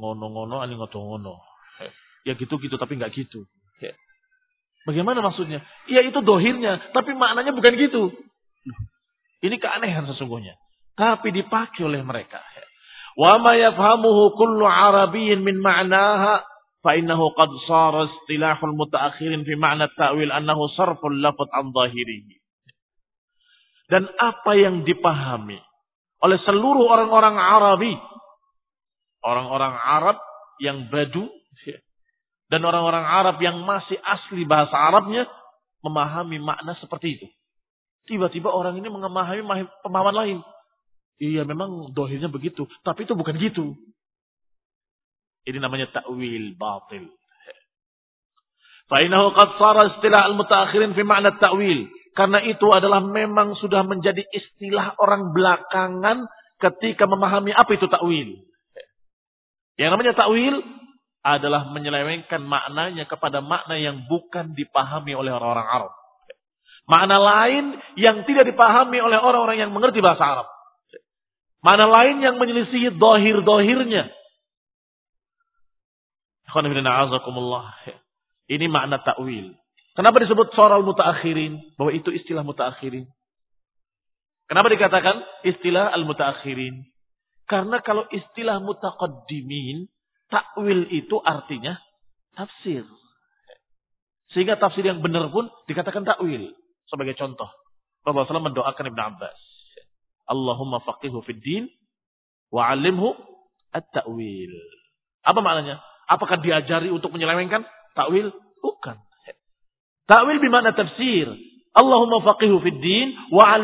Ngono-ngono, ani ngono-ngono. Ya gitu-gitu tapi nggak gitu. Ya. Bagaimana maksudnya? Ya itu dohirnya, tapi maknanya bukan gitu. Ini keanehan sesungguhnya. Tapi dipakai oleh mereka. Wa ma yafhamuhu kullu arabiyyin min ma'naha fa innahu qad sara istilahul mutaakhirin fi ma'na ta'wil annahu sarful lafaz an zahirihi. Dan apa yang dipahami oleh seluruh orang-orang Arabi, orang-orang Arab yang badu dan orang-orang Arab yang masih asli bahasa Arabnya memahami makna seperti itu. Tiba-tiba orang ini memahami pemahaman lain. Iya memang dohirnya begitu. Tapi itu bukan gitu. Ini namanya ta'wil batil. Fa'inahu qad sara istilah al-mutaakhirin fi makna ta'wil. Karena itu adalah memang sudah menjadi istilah orang belakangan ketika memahami apa itu ta'wil. Yang namanya ta'wil adalah menyelewengkan maknanya kepada makna yang bukan dipahami oleh orang-orang Arab. Makna lain yang tidak dipahami oleh orang-orang yang mengerti bahasa Arab. Makna lain yang menyelisihi dohir-dohirnya. Ini makna takwil. Kenapa disebut soral mutaakhirin? Bahwa itu istilah mutaakhirin. Kenapa dikatakan istilah al-mutaakhirin? Karena kalau istilah mutaqaddimin Takwil itu artinya tafsir. Sehingga tafsir yang benar pun dikatakan takwil. Sebagai contoh. Rasulullah mendoakan Ibn Abbas. Allahumma faqihu fid din wa at-ta'wil. Apa maknanya? Apakah diajari untuk menyelewengkan takwil? Bukan. Takwil bimana tafsir. Allahumma faqihu fid din wa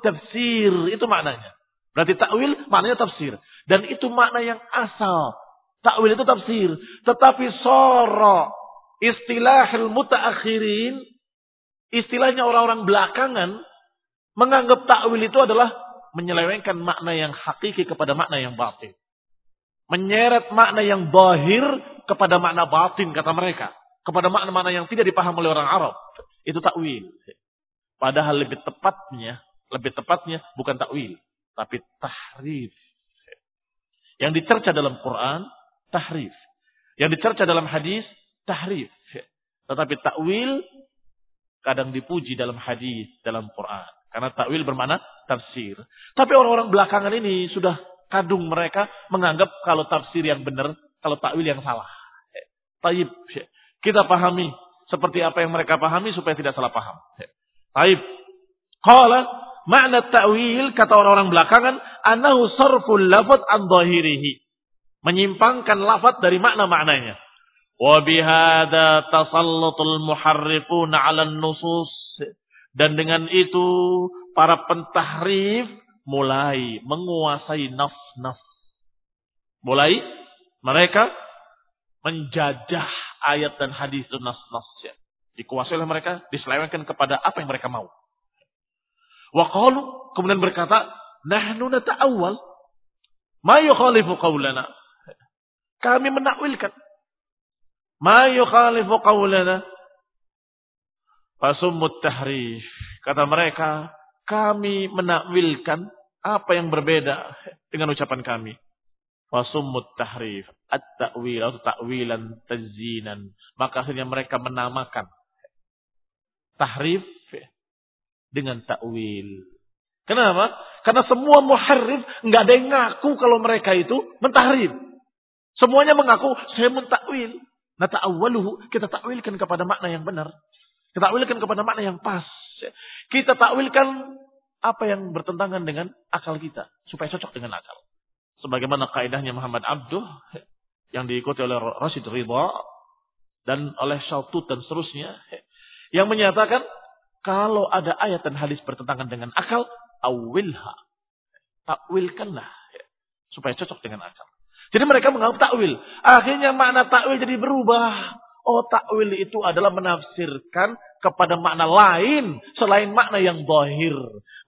tafsir. Itu maknanya. Berarti takwil maknanya tafsir. Dan itu makna yang asal Takwil itu tafsir. Tetapi soro istilah mutaakhirin, istilahnya orang-orang belakangan, menganggap takwil itu adalah menyelewengkan makna yang hakiki kepada makna yang batin. Menyeret makna yang bahir kepada makna batin kata mereka. Kepada makna-makna yang tidak dipaham oleh orang Arab. Itu takwil. Padahal lebih tepatnya, lebih tepatnya bukan takwil, tapi tahrif. Yang dicerca dalam Quran tahrif. Yang dicerca dalam hadis tahrif. Tetapi takwil kadang dipuji dalam hadis, dalam Quran. Karena takwil bermakna tafsir. Tapi orang-orang belakangan ini sudah kadung mereka menganggap kalau tafsir yang benar, kalau takwil yang salah. Taib. Kita pahami seperti apa yang mereka pahami supaya tidak salah paham. Taib. Qala makna ta'wil kata orang-orang belakangan anahu sarful lafad an menyimpangkan lafaz dari makna-maknanya. Wa bihadza tasallutul muharrifun 'ala nusus dan dengan itu para pentahrif mulai menguasai nafs-nafs. Mulai mereka menjajah ayat dan hadis dan nas-nas ya. Dikuasai oleh mereka, diselewengkan kepada apa yang mereka mau. Wa kemudian berkata, "Nahnu nata'awwal ma yukhalifu qawlana." Kami menakwilkan. Ma yukhalifu qawlana. Fasumut tahrif. Kata mereka, kami menakwilkan apa yang berbeda dengan ucapan kami. Fasummut tahrif. At-ta'wil atau ta'wilan tazinan. Maka akhirnya mereka menamakan tahrif dengan ta'wil. Kenapa? Karena semua muharrif nggak ada yang ngaku kalau mereka itu mentahrif. Semuanya mengaku saya mentakwil. Nah ta'awwaluhu kita takwilkan kepada makna yang benar. Kita takwilkan kepada makna yang pas. Kita takwilkan apa yang bertentangan dengan akal kita supaya cocok dengan akal. Sebagaimana kaidahnya Muhammad Abduh yang diikuti oleh Rashid Ridha dan oleh Syautut dan seterusnya yang menyatakan kalau ada ayat dan hadis bertentangan dengan akal, awilha. Takwilkanlah supaya cocok dengan akal. Jadi mereka menganggap takwil. Akhirnya makna takwil jadi berubah. Oh takwil itu adalah menafsirkan kepada makna lain selain makna yang bahir.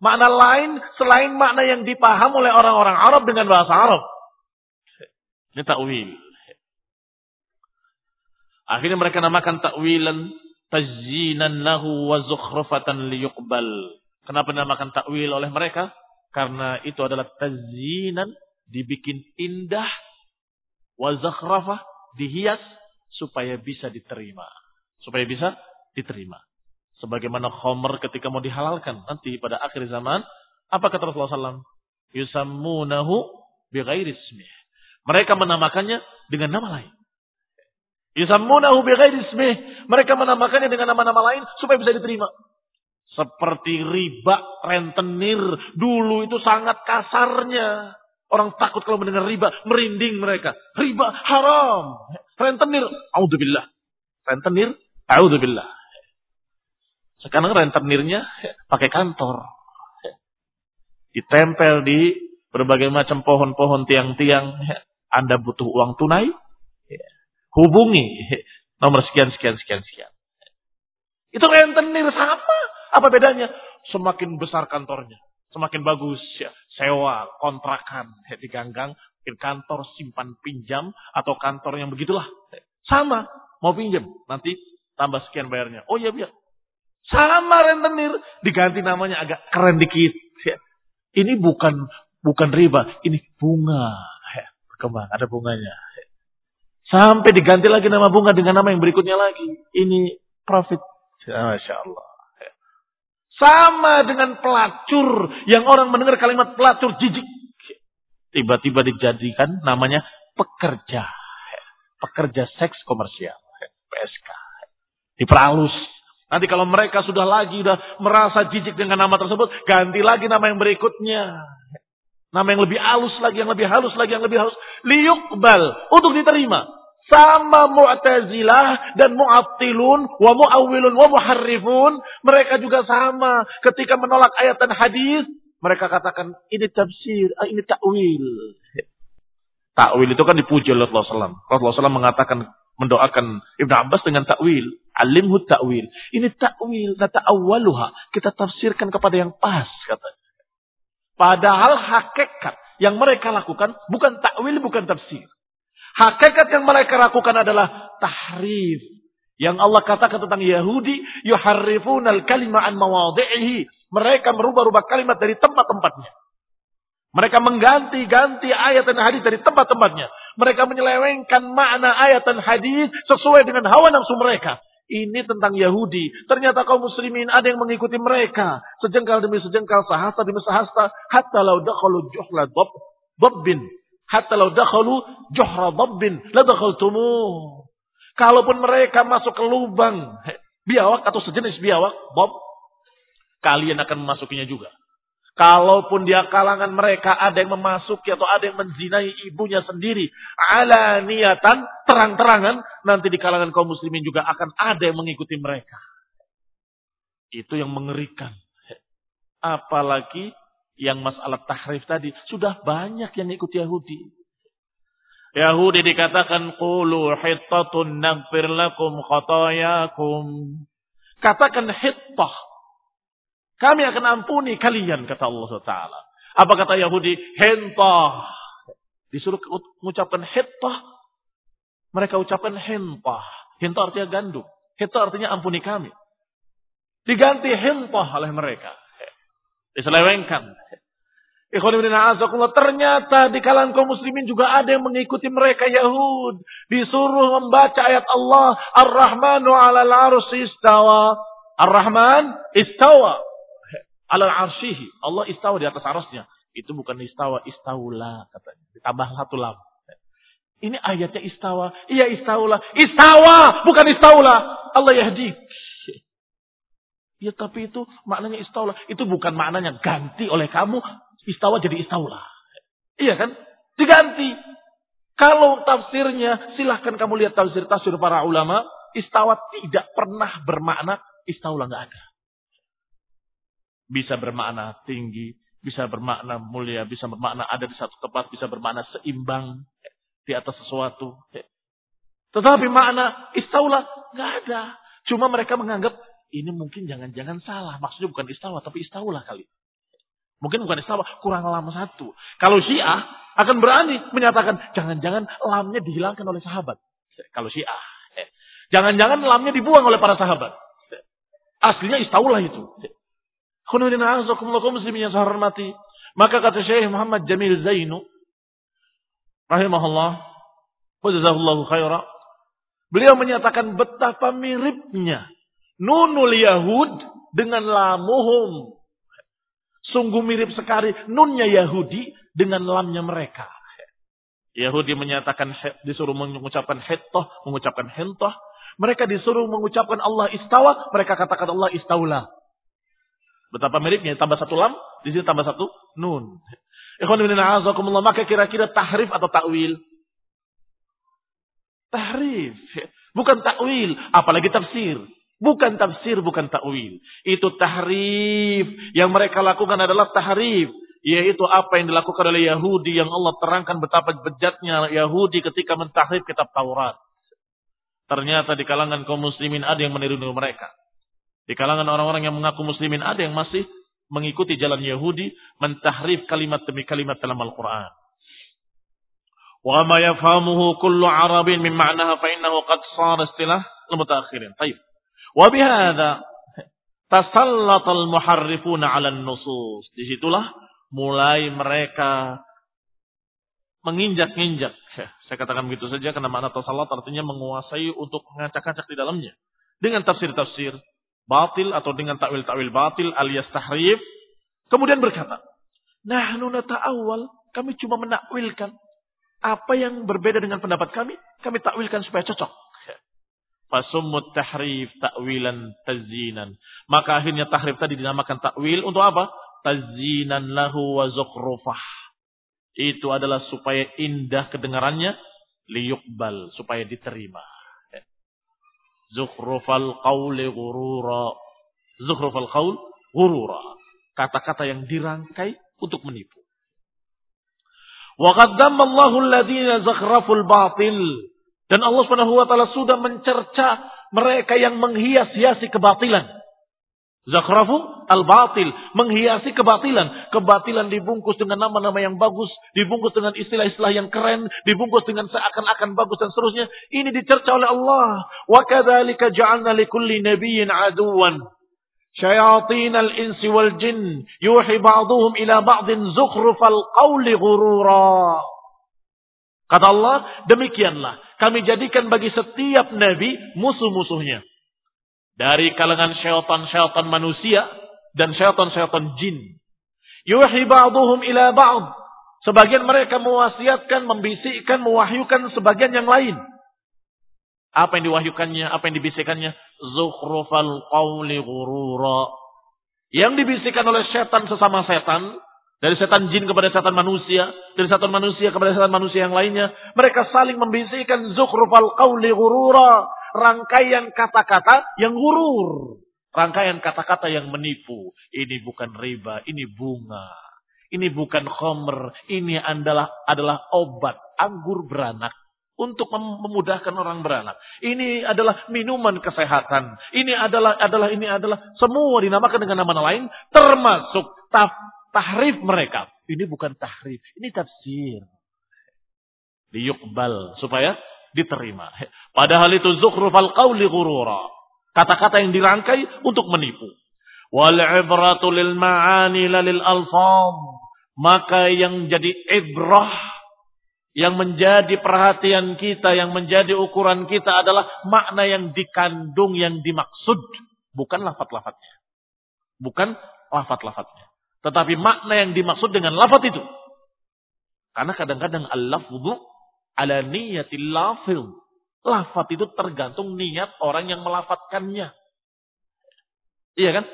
Makna lain selain makna yang dipaham oleh orang-orang Arab dengan bahasa Arab. Ini takwil. Akhirnya mereka namakan takwilan tazyinan lahu wa zukhrafatan liyuqbal. Kenapa dinamakan takwil oleh mereka? Karena itu adalah tazyinan dibikin indah wa zakhrafah dihias supaya bisa diterima. Supaya bisa diterima. Sebagaimana khomer ketika mau dihalalkan nanti pada akhir zaman, apa kata Rasulullah SAW? Yusammunahu bighairi ismih. Mereka menamakannya dengan nama lain. Yusammunahu bighairi ismih. Mereka menamakannya dengan nama-nama lain supaya bisa diterima. Seperti riba, rentenir. Dulu itu sangat kasarnya. Orang takut kalau mendengar riba, merinding mereka. Riba haram. Rentenir, audzubillah. Rentenir, audzubillah. Sekarang rentenirnya pakai kantor. Ditempel di berbagai macam pohon-pohon tiang-tiang. Anda butuh uang tunai, Hubungi nomor sekian, sekian, sekian, sekian. Itu rentenir sama. Apa bedanya? Semakin besar kantornya. Semakin bagus ya. Sewa, kontrakan ya, di ganggang. Kantor simpan pinjam atau kantor yang begitulah. Sama. Mau pinjam. Nanti tambah sekian bayarnya. Oh iya biar. Sama rentenir. Diganti namanya agak keren dikit. Ya. Ini bukan bukan riba. Ini bunga. Ya, berkembang. Ada bunganya. Sampai diganti lagi nama bunga dengan nama yang berikutnya lagi. Ini profit. Masya Allah. Sama dengan pelacur. Yang orang mendengar kalimat pelacur jijik. Tiba-tiba dijadikan namanya pekerja. Pekerja seks komersial. PSK. Diperalus. Nanti kalau mereka sudah lagi sudah merasa jijik dengan nama tersebut, ganti lagi nama yang berikutnya. Nama yang lebih halus lagi, yang lebih halus lagi, yang lebih halus. Liyukbal. Untuk diterima. Sama Mu'tazilah dan Mu'attilun wa Mu'awwilun wa Muharrifun. Mereka juga sama. Ketika menolak ayat dan hadis. Mereka katakan ini tafsir, ah, ini takwil. Takwil itu kan dipuji oleh Rasulullah SAW. Rasulullah mengatakan, mendoakan Ibn Abbas dengan takwil. Alimhu takwil. Ini takwil. Nah ta'awwaluha. Kita tafsirkan kepada yang pas. Katanya. Padahal hakikat yang mereka lakukan bukan takwil, bukan tafsir. Hakikat yang mereka lakukan adalah tahrif. Yang Allah katakan tentang Yahudi, yuharrifunal kalima an mawadhi'ihi. Mereka merubah-rubah kalimat dari tempat-tempatnya. Mereka mengganti-ganti ayat dan hadis dari tempat-tempatnya. Mereka menyelewengkan makna ayat dan hadis sesuai dengan hawa nafsu mereka. Ini tentang Yahudi. Ternyata kaum muslimin ada yang mengikuti mereka. Sejengkal demi sejengkal, sahasta demi sahasta. Hatta lau dakhalu juhla dabbin. Hatta lau dakhalu juhra dabbin la dakhaltumuh. Kalaupun mereka masuk ke lubang biawak atau sejenis biawak, bob, kalian akan memasukinya juga. Kalaupun dia kalangan mereka ada yang memasuki atau ada yang menzinai ibunya sendiri. Ala niatan, terang-terangan. Nanti di kalangan kaum muslimin juga akan ada yang mengikuti mereka. Itu yang mengerikan. Apalagi yang masalah tahrif tadi sudah banyak yang ikut Yahudi. Yahudi dikatakan qulu hittatun naghfir lakum khatayakum. Katakan hittah. Kami akan ampuni kalian kata Allah Taala. Apa kata Yahudi? Hentah. Disuruh mengucapkan hittah. Mereka ucapkan hentah. Hentah artinya gandum. Hentah artinya ampuni kami. Diganti hentah oleh mereka. Diselewengkan. Ternyata di kalangan kaum muslimin juga ada yang mengikuti mereka Yahud. Disuruh membaca ayat Allah. Ar-Rahmanu ala al-arsi istawa. Ar-Rahman istawa. Ala al-arsihi. Allah istawa di atas arasnya. Itu bukan istawa, istaula katanya. Ditambah satu lam. Ini ayatnya istawa. Iya istaula. Istawa, bukan istaula. Allah yahdi. Ya tapi itu maknanya istaula. Itu bukan maknanya ganti oleh kamu istawa jadi istaula. Iya kan? Diganti. Kalau tafsirnya, silahkan kamu lihat tafsir-tafsir para ulama. Istawa tidak pernah bermakna istaula nggak ada. Bisa bermakna tinggi, bisa bermakna mulia, bisa bermakna ada di satu tempat, bisa bermakna seimbang di atas sesuatu. Tetapi makna istaula nggak ada. Cuma mereka menganggap ini mungkin jangan-jangan salah. Maksudnya bukan istawa, tapi istaula kali. Mungkin bukan istilah kurang lam satu. Kalau Syiah akan berani menyatakan jangan-jangan lamnya dihilangkan oleh sahabat. Kalau Syiah. Eh, jangan-jangan lamnya dibuang oleh para sahabat. Aslinya istaulah itu. Maka kata Syekh Muhammad Jamil Zainu. Rahimahullah. Wajazahullahu khaira. Beliau menyatakan betapa miripnya. Nunul Yahud dengan lamuhum Sungguh mirip sekali nunnya Yahudi dengan lamnya mereka. Yahudi menyatakan disuruh mengucapkan hetoh, mengucapkan hentoh. Mereka disuruh mengucapkan Allah istawa, mereka katakan Allah istaula. Betapa miripnya, tambah satu lam, di sini tambah satu nun. Ikhwan bin maka kira-kira tahrif atau takwil? Tahrif, bukan takwil, apalagi tafsir. Bukan tafsir, bukan ta'wil. Itu tahrif. Yang mereka lakukan adalah tahrif. Yaitu apa yang dilakukan oleh Yahudi yang Allah terangkan betapa bejatnya Yahudi ketika mentahrif kitab Taurat. Ternyata di kalangan kaum muslimin ada yang meniru-niru mereka. Di kalangan orang-orang yang mengaku muslimin ada yang masih mengikuti jalan Yahudi mentahrif kalimat demi kalimat dalam Al-Quran. Wa ma yafhamuhu kullu arabin min ma'naha fa innahu qad sara istilah al-mutaakhirin. Baik. Wabihada tasallatal muharrifuna 'ala nusus. Di situlah mulai mereka menginjak-injak. Saya katakan begitu saja karena makna tasallat artinya menguasai untuk mengacak-acak di dalamnya. Dengan tafsir-tafsir batil atau dengan takwil-takwil batil alias tahrif. Kemudian berkata, Nahnu nata'awwal, kami cuma menakwilkan. Apa yang berbeda dengan pendapat kami, kami takwilkan supaya cocok. Fasumut tahrif ta'wilan tazinan. Maka akhirnya tahrif tadi dinamakan takwil untuk apa? Tazinan lahu wa zukhrufah. Itu adalah supaya indah kedengarannya. Liyukbal. Supaya diterima. Zukhrufal qawli gurura. Zukhrufal qawl gurura. Kata-kata yang dirangkai untuk menipu. Wa qaddamma Allahu alladhina zakhraful batil dan Allah Subhanahu wa taala sudah mencerca mereka yang menghias-hiasi kebatilan. Zakhrafu al-batil, menghiasi kebatilan. Kebatilan dibungkus dengan nama-nama yang bagus, dibungkus dengan istilah-istilah yang keren, dibungkus dengan seakan-akan bagus dan seterusnya. Ini dicerca oleh Allah. Wa kadzalika ja'alna likulli nabiyyin aduwan. Syayatin al-insi wal jin yuhi ba'duhum ila ba'din zukhrufal qawli ghurura. Kata Allah, demikianlah kami jadikan bagi setiap nabi musuh-musuhnya. Dari kalangan syaitan-syaitan manusia dan syaitan-syaitan jin. Yuhi ba'duhum ila ba'd. Sebagian mereka mewasiatkan, membisikkan, mewahyukan sebagian yang lain. Apa yang diwahyukannya, apa yang dibisikkannya? Zukhrufal qawli ghurura. Yang dibisikkan oleh setan sesama setan, dari setan jin kepada setan manusia. Dari setan manusia kepada setan manusia yang lainnya. Mereka saling membisikkan zukhrufal qawli gurura. Rangkaian kata-kata yang gurur. Rangkaian kata-kata yang menipu. Ini bukan riba, ini bunga. Ini bukan khomer. Ini adalah adalah obat anggur beranak untuk memudahkan orang beranak. Ini adalah minuman kesehatan. Ini adalah adalah ini adalah semua dinamakan dengan nama lain termasuk taf tahrif mereka. Ini bukan tahrif, ini tafsir. Liyukbal, supaya diterima. Padahal itu zukhrufal qawli ghurura. Kata-kata yang dirangkai untuk menipu. Wal ibratu lil ma'ani lalil alfam. Maka yang jadi ibrah, yang menjadi perhatian kita, yang menjadi ukuran kita adalah makna yang dikandung, yang dimaksud. Bukan lafat-lafatnya. Bukan lafat-lafatnya. Tetapi makna yang dimaksud dengan lafat itu. Karena kadang-kadang al-lafzu ala niyatil lafil. Lafat itu tergantung niat orang yang melafatkannya. Iya kan?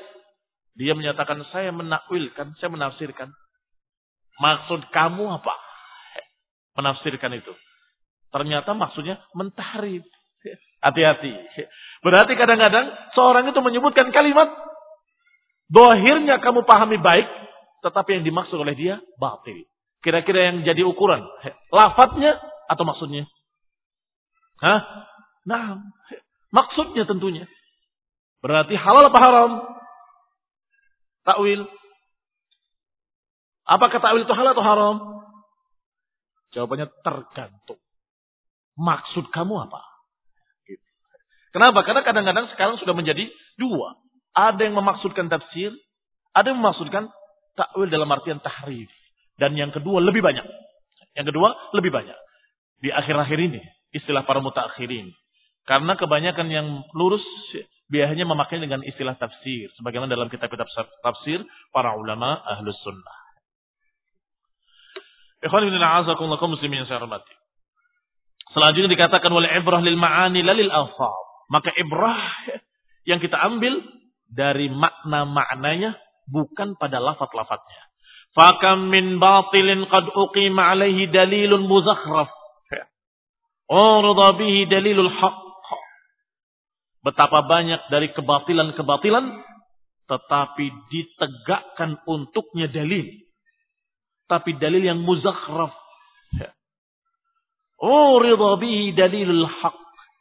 Dia menyatakan saya menakwilkan, saya menafsirkan. Maksud kamu apa? Menafsirkan itu. Ternyata maksudnya mentahrif. Hati-hati. Berarti kadang-kadang seorang itu menyebutkan kalimat dohirnya kamu pahami baik, tetapi yang dimaksud oleh dia batil. Kira-kira yang jadi ukuran, lafadznya atau maksudnya? Hah? Nah, maksudnya tentunya. Berarti halal apa haram? Takwil. Apakah takwil itu halal atau haram? Jawabannya tergantung. Maksud kamu apa? Gitu. Kenapa? Karena kadang-kadang sekarang sudah menjadi dua. Ada yang memaksudkan tafsir, ada yang memaksudkan takwil dalam artian tahrif. Dan yang kedua lebih banyak. Yang kedua lebih banyak. Di akhir-akhir ini, istilah para mutakhirin. Karena kebanyakan yang lurus biasanya memakai dengan istilah tafsir. Sebagaimana dalam kitab-kitab tafsir para ulama ahlus sunnah. Ikhwan ibn a'azakumullah muslimin yang saya hormati. Selanjutnya dikatakan oleh ibrah lil ma'ani lalil alfaz. Maka ibrah yang kita ambil dari makna-maknanya bukan pada lafaz-lafaznya. Fakam min batilin qad uqima alaihi dalilun muzakhraf. Urda bihi dalilul haq. Betapa banyak dari kebatilan-kebatilan tetapi ditegakkan untuknya dalil. Tapi dalil yang muzakhraf. Oh ridha bihi dalilul haq.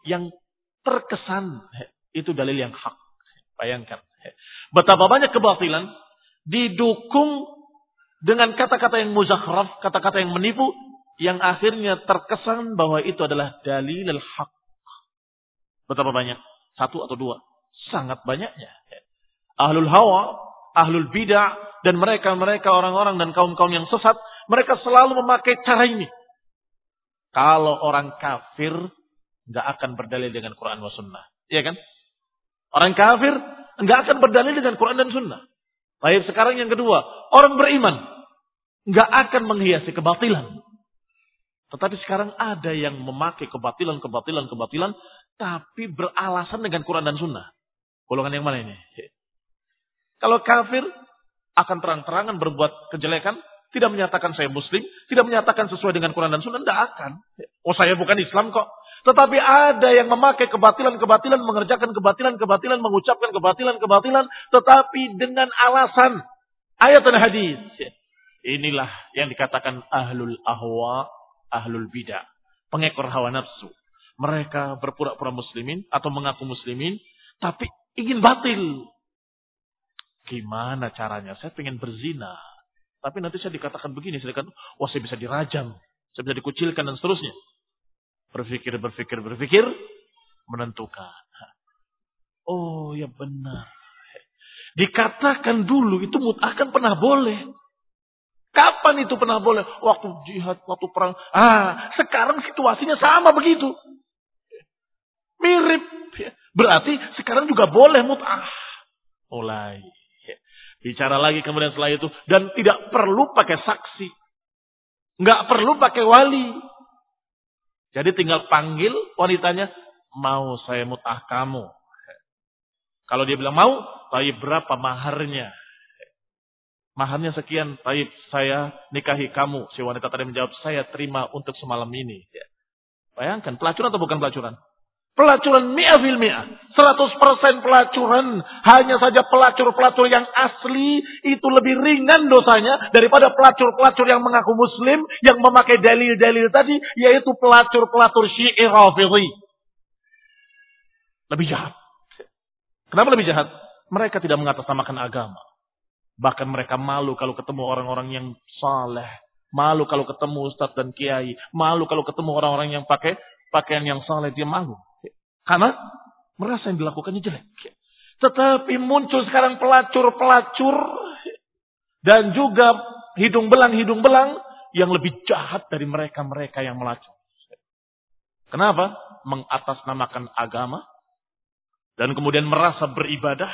Yang terkesan. Itu dalil yang hak. Bayangkan. Betapa banyak kebatilan didukung dengan kata-kata yang muzakhraf, kata-kata yang menipu, yang akhirnya terkesan bahwa itu adalah dalil al-haq. Betapa banyak. Satu atau dua. Sangat banyaknya. Ahlul hawa, ahlul bidah, dan mereka-mereka orang-orang dan kaum-kaum yang sesat, mereka selalu memakai cara ini. Kalau orang kafir, nggak akan berdalil dengan Quran wa sunnah. Iya kan? Orang kafir nggak akan berdalil dengan Quran dan sunnah. Baik sekarang yang kedua, orang beriman nggak akan menghiasi kebatilan. Tetapi sekarang ada yang memakai kebatilan, kebatilan, kebatilan tapi beralasan dengan Quran dan Sunnah. Golongan yang mana ini? Kalau kafir akan terang-terangan berbuat kejelekan, tidak menyatakan saya muslim, tidak menyatakan sesuai dengan Quran dan Sunnah, tidak akan. Oh saya bukan Islam kok. Tetapi ada yang memakai kebatilan-kebatilan, mengerjakan kebatilan-kebatilan, mengucapkan kebatilan-kebatilan, tetapi dengan alasan ayat dan hadis. Inilah yang dikatakan ahlul ahwa, ahlul bidah, pengekor hawa nafsu. Mereka berpura-pura muslimin atau mengaku muslimin, tapi ingin batil. Gimana caranya? Saya ingin berzina. Tapi nanti saya dikatakan begini, saya dikatakan, wah saya bisa dirajam, saya bisa dikucilkan dan seterusnya. Berpikir, berpikir, berpikir, menentukan. Oh ya benar. Dikatakan dulu itu mutakan pernah boleh. Kapan itu pernah boleh? Waktu jihad, waktu perang. Ah, sekarang situasinya sama begitu. Mirip. Berarti sekarang juga boleh mut'ah. Mulai. Bicara lagi kemudian setelah itu. Dan tidak perlu pakai saksi. Nggak perlu pakai wali. Jadi tinggal panggil wanitanya. Mau saya mut'ah kamu. Kalau dia bilang mau, tapi berapa maharnya? Maharnya sekian, tapi saya nikahi kamu. Si wanita tadi menjawab, saya terima untuk semalam ini. Bayangkan, pelacuran atau bukan pelacuran? Pelacuran mi'a fil mi'a. 100% pelacuran. Hanya saja pelacur-pelacur yang asli itu lebih ringan dosanya daripada pelacur-pelacur yang mengaku muslim yang memakai dalil-dalil tadi yaitu pelacur-pelacur syi'i rafidhi. Lebih jahat. Kenapa lebih jahat? Mereka tidak mengatasnamakan agama. Bahkan mereka malu kalau ketemu orang-orang yang saleh. Malu kalau ketemu ustadz dan kiai. Malu kalau ketemu orang-orang yang pakai pakaian yang saleh. Dia malu. Karena merasa yang dilakukannya jelek. Tetapi muncul sekarang pelacur-pelacur dan juga hidung belang-hidung belang yang lebih jahat dari mereka-mereka yang melacur. Kenapa? Mengatasnamakan agama dan kemudian merasa beribadah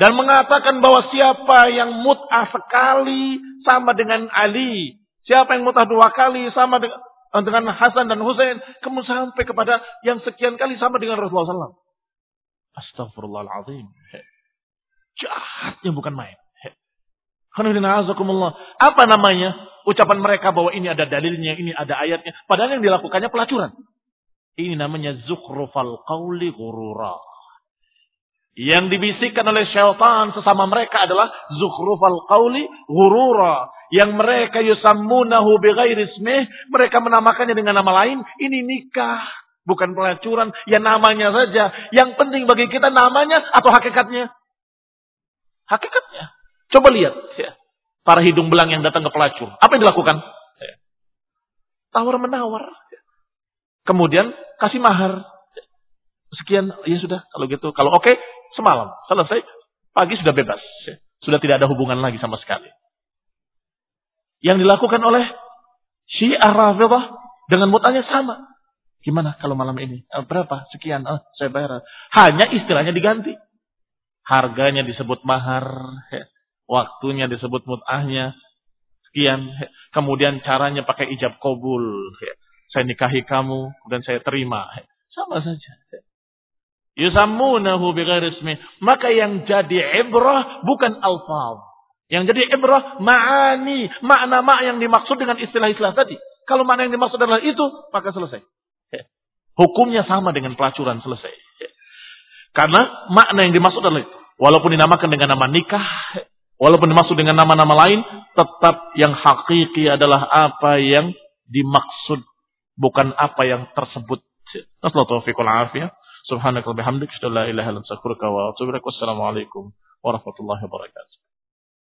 dan mengatakan bahwa siapa yang mut'ah sekali sama dengan Ali, siapa yang mut'ah dua kali sama dengan dengan Hasan dan Husain, kemudian sampai kepada yang sekian kali sama dengan Rasulullah SAW. Astagfirullahaladzim. Jahatnya bukan main. Apa namanya? Ucapan mereka bahwa ini ada dalilnya, ini ada ayatnya. Padahal yang dilakukannya pelacuran. Ini namanya zukhrufal qawli ghurura. Yang dibisikkan oleh syaitan sesama mereka adalah zukhrufal qawli ghurura. Yang mereka yusammunahu bighairi ismih, mereka menamakannya dengan nama lain, ini nikah, bukan pelacuran, ya namanya saja. Yang penting bagi kita namanya atau hakikatnya? Hakikatnya. Coba lihat ya. Para hidung belang yang datang ke pelacur. Apa yang dilakukan? Ya. Tawar menawar. Ya. Kemudian kasih mahar. Sekian, ya sudah. Kalau gitu, kalau oke, semalam. Selesai, pagi sudah bebas. Sudah tidak ada hubungan lagi sama sekali. Yang dilakukan oleh Syiah Rafidah dengan mutanya sama. Gimana kalau malam ini? Eh, berapa? Sekian. Oh, saya bayar. Hanya istilahnya diganti. Harganya disebut mahar. Ya waktunya disebut mut'ahnya sekian. Kemudian caranya pakai ijab kabul. Saya nikahi kamu dan saya terima. Sama saja. Yusammunahu ismi. Maka yang jadi ibrah bukan alfaz. Yang jadi ibrah ma'ani, makna-makna yang dimaksud dengan istilah-istilah tadi. Kalau makna yang dimaksud adalah itu, maka selesai. Hukumnya sama dengan pelacuran selesai. Karena makna yang dimaksud adalah itu. Walaupun dinamakan dengan nama nikah, Walaupun dimaksud dengan nama-nama lain, tetap yang hakiki adalah apa yang dimaksud, bukan apa yang tersebut. Subhanakallahumma bihamdik, la ilaha illa anta astaghfiruka wa atubu ilaik. Warahmatullahi wabarakatuh.